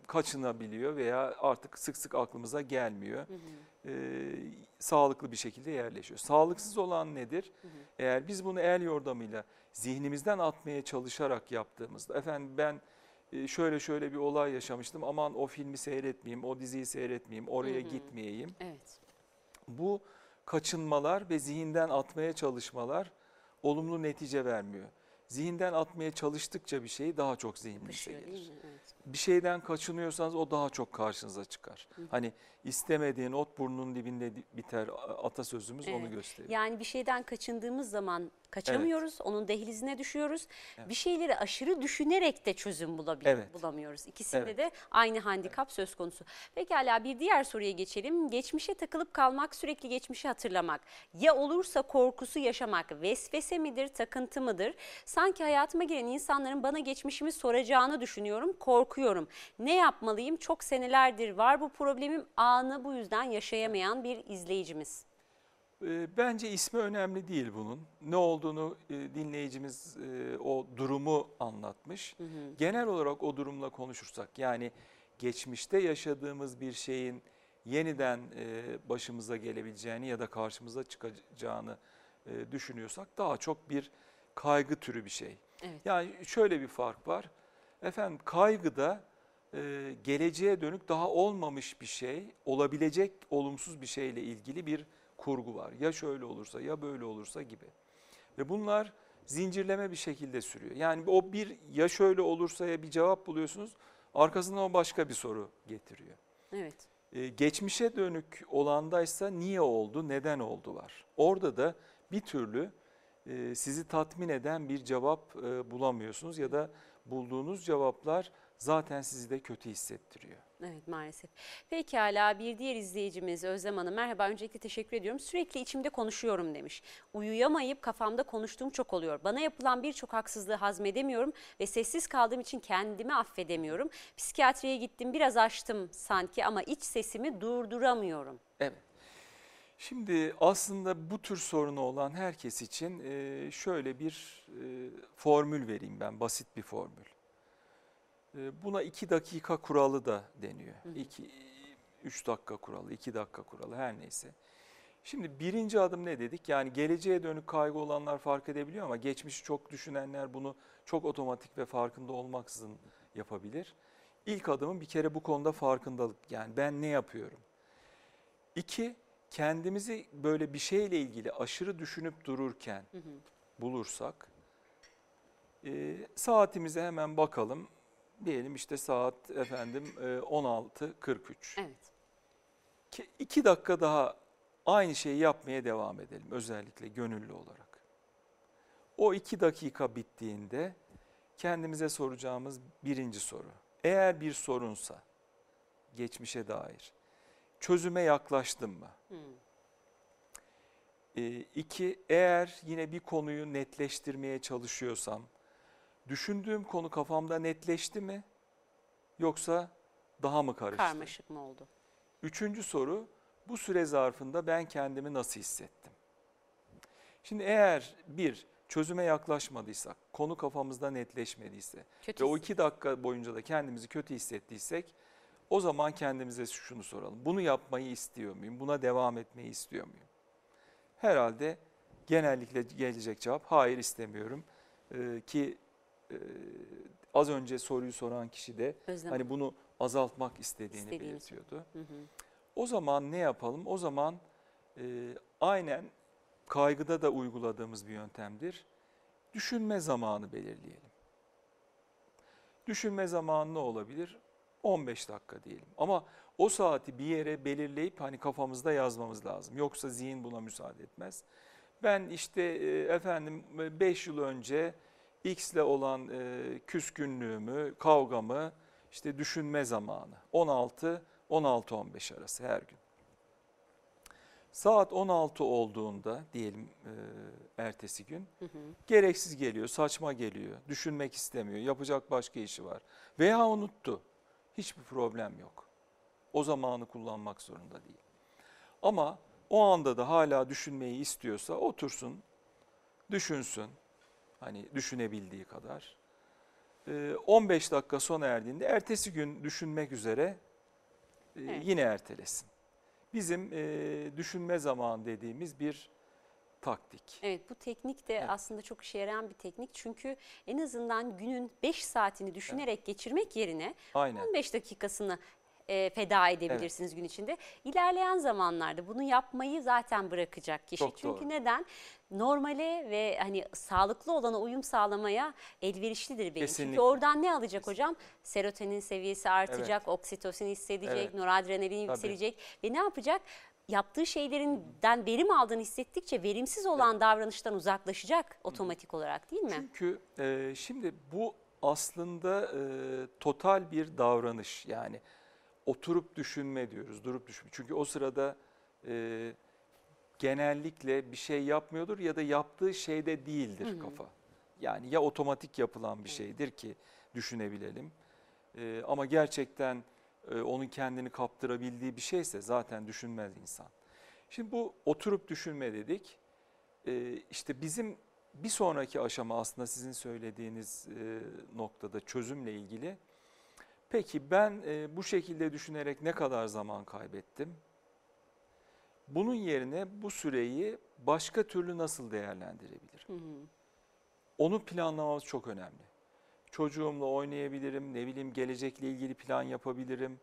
kaçınabiliyor veya artık sık sık aklımıza gelmiyor. Hı hı. E, sağlıklı bir şekilde yerleşiyor. Sağlıksız olan nedir? Hı hı. Eğer biz bunu el yordamıyla zihnimizden atmaya çalışarak yaptığımızda efendim ben e, şöyle şöyle bir olay yaşamıştım aman o filmi seyretmeyeyim, o diziyi seyretmeyeyim, oraya Hı hı. gitmeyeyim. Evet. Bu kaçınmalar ve zihinden atmaya çalışmalar olumlu netice vermiyor. Zihinden atmaya çalıştıkça bir şeyi daha çok zihninize gelir. Evet. Bir şeyden kaçınıyorsanız o daha çok karşınıza çıkar. Hı. Hani istemediğin ot burnunun dibinde di- biter atasözümüz onu Evet. gösteriyor. Yani bir şeyden kaçındığımız zaman kaçamıyoruz, onun dehlizine düşüyoruz. Evet. Bir şeyleri aşırı düşünerek de çözüm bulabil- Evet. bulamıyoruz. İkisinde Evet. de aynı handikap söz konusu. Pekala bir diğer soruya geçelim. Geçmişe takılıp kalmak, sürekli geçmişi hatırlamak. Ya olursa korkusu yaşamak vesvese midir, takıntı mıdır? Sanki Sanki hayatıma giren insanların bana geçmişimi soracağını düşünüyorum, korkuyorum. Ne yapmalıyım? Çok senelerdir var bu problemim. Anı bu yüzden yaşayamayan bir izleyicimiz. E, Bence ismi önemli değil bunun. Ne olduğunu e, dinleyicimiz e, o durumu anlatmış. Genel olarak o durumla konuşursak yani geçmişte yaşadığımız bir şeyin yeniden e, başımıza gelebileceğini ya da karşımıza çıkacağını düşünüyorsak daha çok bir kaygı türü bir şey. Evet. Yani şöyle bir fark var. Efendim kaygıda e, geleceğe dönük daha olmamış bir şey, olabilecek olumsuz bir şeyle ilgili bir kurgu var. Ya şöyle olursa ya böyle olursa gibi. Ve bunlar zincirleme bir şekilde sürüyor. Yani o bir ya şöyle olursa ya bir cevap buluyorsunuz. Arkasından o başka bir soru getiriyor. Evet. Ee, geçmişe dönük olandaysa niye oldu, neden oldu var. Orada da bir türlü e, sizi tatmin eden bir cevap e, bulamıyorsunuz ya da bulduğunuz cevaplar zaten sizi de kötü hissettiriyor. Evet maalesef. Pekala bir diğer izleyicimiz Özlem Hanım. Merhaba öncelikle teşekkür ediyorum. Sürekli içimde konuşuyorum demiş. Uyuyamayıp kafamda konuştuğum çok oluyor. Bana yapılan birçok haksızlığı hazmedemiyorum ve sessiz kaldığım için kendimi affedemiyorum. Psikiyatriye gittim biraz açtım sanki ama iç sesimi durduramıyorum. Evet. Şimdi aslında bu tür sorunu olan herkes için e, şöyle bir e, formül vereyim ben, basit bir formül. E, Buna iki dakika kuralı da deniyor. İki, üç dakika kuralı, iki dakika kuralı her neyse. Şimdi birinci adım ne dedik? Yani geleceğe dönük kaygı olanlar fark edebiliyor ama geçmişi çok düşünenler bunu çok otomatik ve farkında olmaksızın yapabilir. İlk adımın bir kere bu konuda farkındalık. Yani ben ne yapıyorum? İki, kendimizi böyle bir şeyle ilgili aşırı düşünüp dururken bulursak, e, saatimize hemen bakalım. Diyelim işte saat efendim e, 16.43. Evet. Ki iki dakika daha aynı şeyi yapmaya devam edelim özellikle gönüllü olarak. O iki dakika bittiğinde kendimize soracağımız birinci soru. Eğer bir sorunsa geçmişe dair çözüme yaklaştım mı? Hmm. E, iki, eğer yine bir konuyu netleştirmeye çalışıyorsam, düşündüğüm konu kafamda netleşti mi? Yoksa daha mı karıştı? Karmaşık mı oldu? Üçüncü soru, bu süre zarfında ben kendimi nasıl hissettim? Şimdi eğer bir, çözüme yaklaşmadıysak, konu kafamızda netleşmediyse Kötü ve o iki dakika boyunca da kendimizi kötü hissettiysek, o zaman kendimize şunu soralım. Bunu yapmayı istiyor muyum? Buna devam etmeyi istiyor muyum? Herhalde genellikle gelecek cevap hayır istemiyorum. Ee, ki e, az önce soruyu soran kişi de Özlem hani bunu azaltmak istediğini İstediğini belirtiyordu. Hı hı. O zaman ne yapalım? O zaman e, aynen kaygıda da uyguladığımız bir yöntemdir. Düşünme zamanı belirleyelim. Düşünme zamanı ne olabilir? 15 dakika diyelim. Ama o saati bir yere belirleyip hani kafamızda yazmamız lazım. Yoksa zihin buna müsaade etmez. Ben işte e, efendim 5 yıl önce X ile olan e, küskünlüğümü, kavgamı işte düşünme zamanı. 16 16-15 arası her gün. Saat 16 olduğunda diyelim e, ertesi gün Hı hı. gereksiz geliyor, saçma geliyor, düşünmek istemiyor, yapacak başka işi var veya unuttu. Hiçbir problem yok. O zamanı kullanmak zorunda değil. Ama o anda da hala düşünmeyi istiyorsa otursun, düşünsün. Hani düşünebildiği kadar. E, 15 dakika sona erdiğinde ertesi gün düşünmek üzere e, Evet. yine ertelesin. Bizim e, düşünme zamanı dediğimiz bir taktik. Evet bu teknik de Evet. aslında çok işe yarayan bir teknik. Çünkü en azından günün 5 saatini düşünerek geçirmek yerine Aynen. 15 dakikasını e, feda edebilirsiniz gün içinde. İlerleyen zamanlarda bunu yapmayı zaten bırakacak kişi. Çok Çünkü doğru. neden? Normale ve hani sağlıklı olana uyum sağlamaya elverişlidir beyin. Çünkü Kesinlikle. oradan ne alacak hocam? Serotonin seviyesi artacak, Evet. oksitosin hissedecek, Evet. noradrenalin Tabii. yükselecek ve ne yapacak? Yaptığı şeylerinden verim aldığını hissettikçe verimsiz olan davranıştan uzaklaşacak otomatik olarak değil mi? Çünkü e, şimdi bu aslında e, total bir davranış yani oturup düşünme diyoruz, durup düşünme. Çünkü o sırada e, genellikle bir şey yapmıyordur ya da yaptığı şeyde değildir Hı hı. kafa. Yani ya otomatik yapılan bir şeydir ki düşünebilelim. Ee, ama gerçekten e, onun kendini kaptırabildiği bir şeyse zaten düşünmez insan. Şimdi bu oturup düşünme dedik. Ee, işte bizim bir sonraki aşama aslında sizin söylediğiniz e, noktada çözümle ilgili. Peki ben e, bu şekilde düşünerek ne kadar zaman kaybettim? Bunun yerine bu süreyi başka türlü nasıl değerlendirebilirim? Hı hı. Onu planlamamız çok önemli. Çocuğumla oynayabilirim, ne bileyim gelecekle ilgili plan yapabilirim,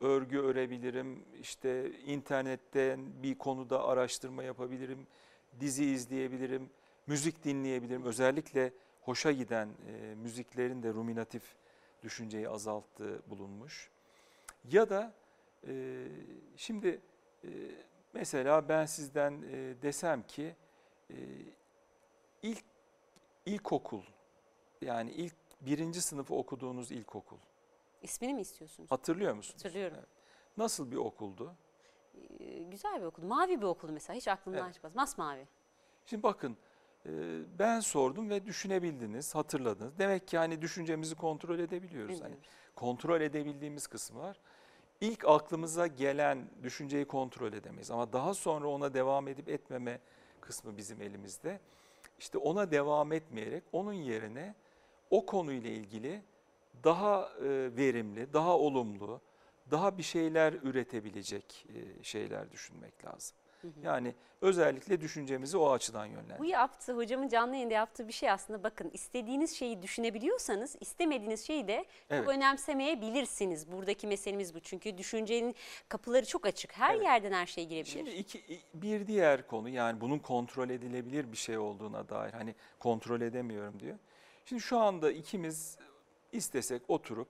örgü örebilirim, işte internetten bir konuda araştırma yapabilirim, dizi izleyebilirim, müzik dinleyebilirim. Özellikle hoşa giden e, müziklerin de ruminatif düşünceyi azalttığı bulunmuş. Ya da e, şimdi e, mesela ben sizden e, desem ki e, ilk ilkokul yani ilk birinci sınıfı okuduğunuz ilkokul İsmini mi istiyorsunuz? hatırlıyor musunuz? Hatırlıyorum. Evet. Nasıl bir okuldu? Ee, güzel bir okul. Mavi bir okul mesela. Hiç aklımdan Evet. çıkmaz. Masmavi. Şimdi bakın e, ben sordum ve düşünebildiniz, hatırladınız. Demek ki hani düşüncemizi kontrol edebiliyoruz. Hani kontrol edebildiğimiz kısmı var. İlk aklımıza gelen düşünceyi kontrol edemeyiz ama daha sonra ona devam edip etmeme kısmı bizim elimizde. İşte ona devam etmeyerek onun yerine o konuyla ilgili daha e, verimli, daha olumlu, daha bir şeyler üretebilecek e, şeyler düşünmek lazım. Hı hı. Yani özellikle düşüncemizi o açıdan Bu yönlendirmek. yaptığı, hocamın canlı yayında yaptığı bir şey aslında bakın istediğiniz şeyi düşünebiliyorsanız istemediğiniz şeyi de çok Evet. önemsemeyebilirsiniz. Buradaki meselemiz bu. Çünkü düşüncenin kapıları çok açık. Her Evet. yerden her şey girebilir. Şimdi iki, bir diğer konu yani bunun kontrol edilebilir bir şey olduğuna dair hani kontrol edemiyorum diyor. Şimdi şu anda ikimiz istesek oturup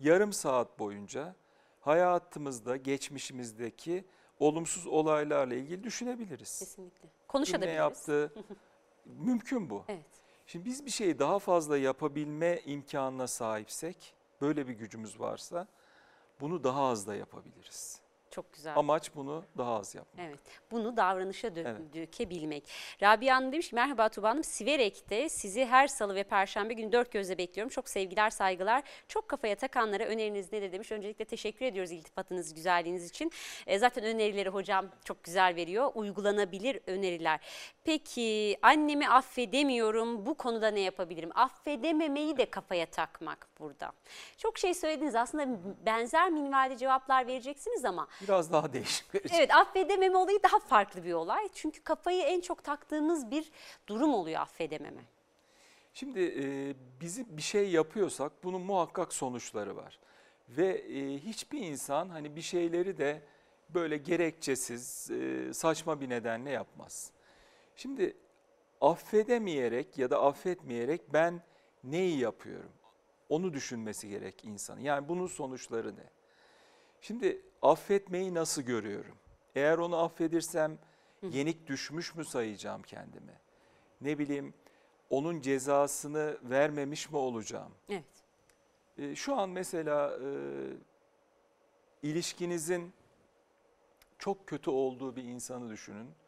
yarım saat boyunca hayatımızda geçmişimizdeki olumsuz olaylarla ilgili düşünebiliriz. Kesinlikle. Kim ne Konuşabiliriz. yaptı? Mümkün bu. Evet. Şimdi biz bir şeyi daha fazla yapabilme imkanına sahipsek, böyle bir gücümüz varsa bunu daha az da yapabiliriz. Çok güzel. Amaç bunu daha az yapmak. Evet. Bunu davranışa dö- Evet. dökebilmek. Rabia Hanım demiş ki merhaba Tuba Hanım. Siverek'te sizi her salı ve perşembe günü dört gözle bekliyorum. Çok sevgiler, saygılar. Çok kafaya takanlara öneriniz nedir demiş. Öncelikle teşekkür ediyoruz iltifatınız, güzelliğiniz için. E, zaten önerileri hocam çok güzel veriyor. Uygulanabilir öneriler. Peki annemi affedemiyorum. Bu konuda ne yapabilirim? Affedememeyi de kafaya takmak burada. Çok şey söylediniz. Aslında benzer minvalde cevaplar vereceksiniz ama Biraz daha değişik verecek. Evet affedememe olayı daha farklı bir olay. Çünkü kafayı en çok taktığımız bir durum oluyor affedememe. Şimdi e, bizim bir şey yapıyorsak bunun muhakkak sonuçları var. Ve e, hiçbir insan hani bir şeyleri de böyle gerekçesiz, e, saçma bir nedenle yapmaz. Şimdi affedemeyerek ya da affetmeyerek ben neyi yapıyorum? Onu düşünmesi gerek insanın. Yani bunun sonuçları ne? Şimdi affetmeyi nasıl görüyorum? Eğer onu affedirsem yenik düşmüş mü sayacağım kendimi? Ne bileyim onun cezasını vermemiş mi olacağım? Evet. E, şu an mesela e, ilişkinizin çok kötü olduğu bir insanı düşünün.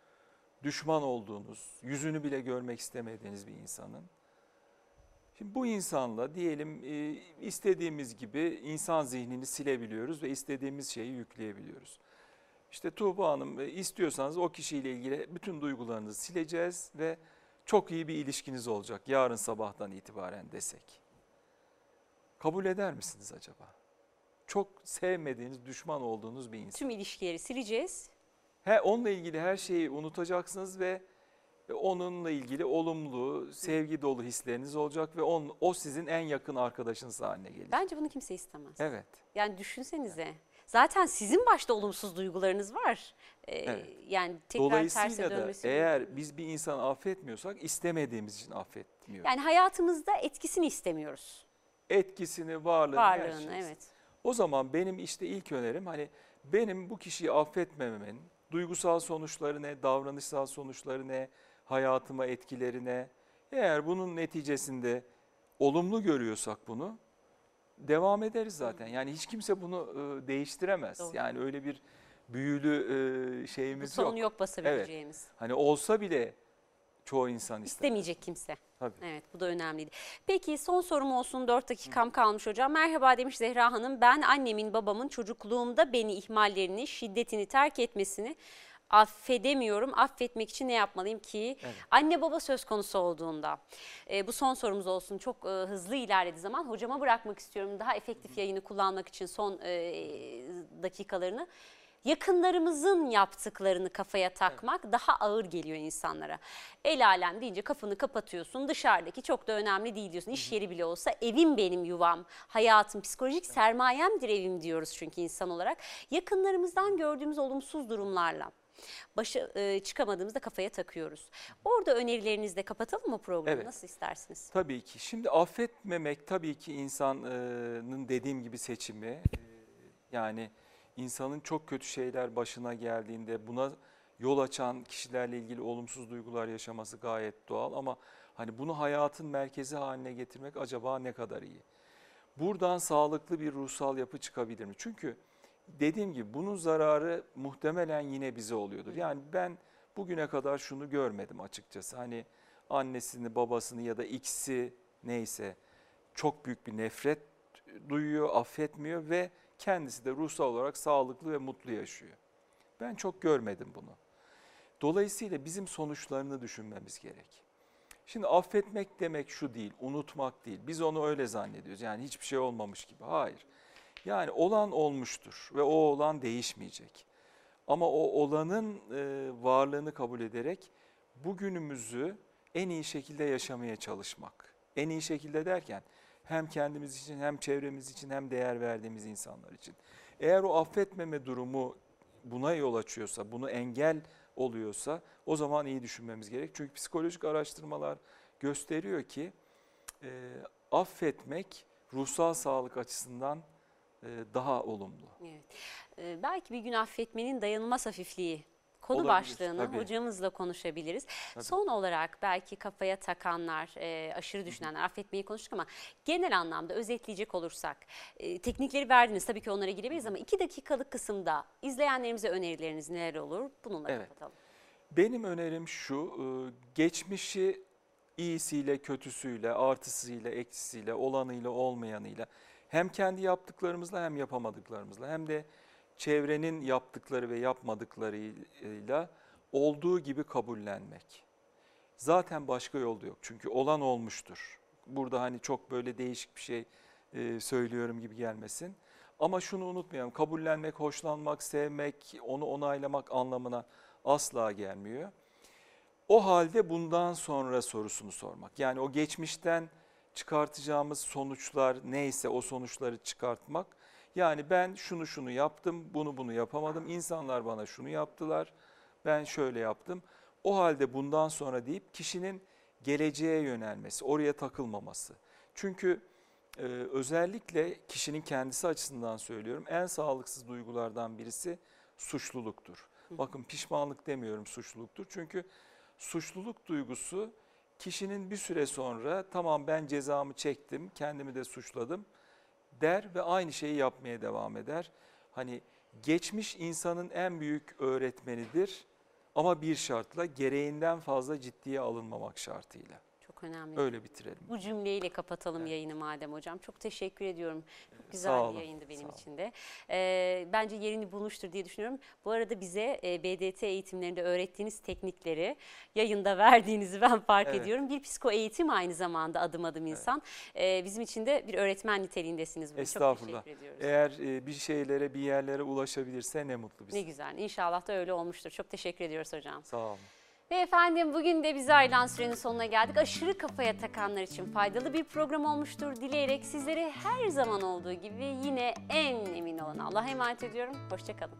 Düşman olduğunuz, yüzünü bile görmek istemediğiniz bir insanın. Şimdi bu insanla diyelim e, istediğimiz gibi insan zihnini silebiliyoruz ve istediğimiz şeyi yükleyebiliyoruz. İşte Tuğba Hanım e, istiyorsanız o kişiyle ilgili bütün duygularınızı sileceğiz ve çok iyi bir ilişkiniz olacak yarın sabahtan itibaren desek. Kabul eder misiniz acaba? Çok sevmediğiniz, düşman olduğunuz bir insan. Tüm ilişkileri sileceğiz. He, onunla ilgili her şeyi unutacaksınız ve onunla ilgili olumlu, sevgi dolu hisleriniz olacak ve on, o sizin en yakın arkadaşınız haline gelecek. Bence bunu kimse istemez. Evet. Yani düşünsenize. Zaten sizin başta olumsuz duygularınız var. Ee, Evet. Yani tekrar terse Dolayısıyla da dönmesi. eğer biz bir insanı affetmiyorsak istemediğimiz için affetmiyoruz. Yani hayatımızda etkisini istemiyoruz. Etkisini, varlığını, her Varlığını şeyi. evet. O zaman benim işte ilk önerim hani benim bu kişiyi affetmememin duygusal sonuçları ne, davranışsal sonuçları ne, hayatıma etkileri ne? Eğer bunun neticesinde olumlu görüyorsak bunu devam ederiz zaten. Yani hiç kimse bunu e, değiştiremez. Doğru. Yani öyle bir büyülü e, Bu şeyimiz sorun yok. yok basabileceğimiz. Hani olsa bile çoğu insan ister. İstemeyecek kimse. Tabii. Evet bu da önemliydi. Peki son sorum olsun 4 dakikam kalmış hocam. Merhaba demiş Zehra Hanım. Ben annemin babamın çocukluğumda beni ihmallerini, şiddetini terk etmesini affedemiyorum. Affetmek için ne yapmalıyım ki? Evet. Anne baba söz konusu olduğunda. E, bu son sorumuz olsun. Çok e, hızlı ilerlediği zaman hocama bırakmak istiyorum. Daha efektif yayını kullanmak için son e, dakikalarını. Yakınlarımızın yaptıklarını kafaya takmak daha ağır geliyor insanlara. El alem deyince kafanı kapatıyorsun. Dışarıdaki çok da önemli değil diyorsun. İş yeri bile olsa evim benim yuvam, hayatım, psikolojik sermayemdir evim diyoruz çünkü insan olarak. Yakınlarımızdan gördüğümüz olumsuz durumlarla başa e, çıkamadığımızda kafaya takıyoruz. Orada önerilerinizle kapatalım mı programı? Evet. Nasıl istersiniz? Tabii ki. Şimdi affetmemek tabii ki insanın dediğim gibi seçimi. Ee, Yani insanın çok kötü şeyler başına geldiğinde buna yol açan kişilerle ilgili olumsuz duygular yaşaması gayet doğal ama hani bunu hayatın merkezi haline getirmek acaba ne kadar iyi? Buradan sağlıklı bir ruhsal yapı çıkabilir mi? Çünkü dediğim gibi bunun zararı muhtemelen yine bize oluyordur. Yani ben bugüne kadar şunu görmedim açıkçası. Hani annesini, babasını ya da ikisi neyse çok büyük bir nefret duyuyor, affetmiyor ve kendisi de ruhsal olarak sağlıklı ve mutlu yaşıyor. Ben çok görmedim bunu. Dolayısıyla bizim sonuçlarını düşünmemiz gerek. Şimdi affetmek demek şu değil, unutmak değil. Biz onu öyle zannediyoruz. Yani hiçbir şey olmamış gibi. Hayır. Yani olan olmuştur ve o olan değişmeyecek. Ama o olanın e, varlığını kabul ederek bugünümüzü en iyi şekilde yaşamaya çalışmak. En iyi şekilde derken hem kendimiz için hem çevremiz için hem değer verdiğimiz insanlar için. Eğer o affetmeme durumu buna yol açıyorsa, bunu engel oluyorsa o zaman iyi düşünmemiz gerek. Çünkü psikolojik araştırmalar gösteriyor ki e, affetmek ruhsal sağlık açısından e, daha olumlu. Evet. Ee, belki bir gün affetmenin dayanılmaz hafifliği konu Olabilir, başlığını tabii. hocamızla konuşabiliriz. Tabii. Son olarak belki kafaya takanlar, e, aşırı düşünenler, affetmeyi konuştuk ama genel anlamda özetleyecek olursak e, teknikleri verdiniz tabii ki onlara girebiliriz ama iki dakikalık kısımda izleyenlerimize önerileriniz neler olur? Bununla Evet. kapatalım. Benim önerim şu, e, geçmişi iyisiyle, kötüsüyle, artısıyla, eksisiyle, olanıyla, olmayanıyla hem kendi yaptıklarımızla hem yapamadıklarımızla hem de çevrenin yaptıkları ve yapmadıklarıyla olduğu gibi kabullenmek. Zaten başka yolda yok çünkü olan olmuştur. Burada hani çok böyle değişik bir şey e, söylüyorum gibi gelmesin. Ama şunu unutmayalım, kabullenmek, hoşlanmak, sevmek, onu onaylamak anlamına asla gelmiyor. O halde bundan sonra sorusunu sormak. Yani o geçmişten çıkartacağımız sonuçlar neyse o sonuçları çıkartmak. Yani ben şunu şunu yaptım, bunu bunu yapamadım. İnsanlar bana şunu yaptılar, ben şöyle yaptım. O halde bundan sonra deyip kişinin geleceğe yönelmesi, oraya takılmaması. Çünkü e, özellikle kişinin kendisi açısından söylüyorum en sağlıksız duygulardan birisi suçluluktur. Bakın pişmanlık demiyorum suçluluktur. Çünkü suçluluk duygusu kişinin bir süre sonra tamam ben cezamı çektim, kendimi de suçladım der ve aynı şeyi yapmaya devam eder. Hani geçmiş insanın en büyük öğretmenidir ama bir şartla gereğinden fazla ciddiye alınmamak şartıyla. Çok önemli. Öyle bitirelim. Bu cümleyle kapatalım Evet. yayını madem hocam. Çok teşekkür ediyorum. Çok Sağ güzel olun, bir yayındı benim sağ için de. Ee, bence yerini bulmuştur diye düşünüyorum. Bu arada bize e, BDT eğitimlerinde öğrettiğiniz teknikleri yayında verdiğinizi ben fark Evet. ediyorum. Bir psiko eğitim aynı zamanda adım adım insan. Ee, bizim için de bir öğretmen niteliğindesiniz. bugün. Çok Estağfurullah. teşekkür ediyoruz. Eğer e, bir şeylere, bir yerlere ulaşabilirse ne mutlu bize. Ne güzel. İnşallah da öyle olmuştur. Çok teşekkür ediyoruz hocam. Sağ olun. Ve efendim bugün de bize ayrılan sürenin sonuna geldik. Aşırı kafaya takanlar için faydalı bir program olmuştur dileyerek sizleri her zaman olduğu gibi yine en emin olan Allah'a emanet ediyorum. Hoşçakalın.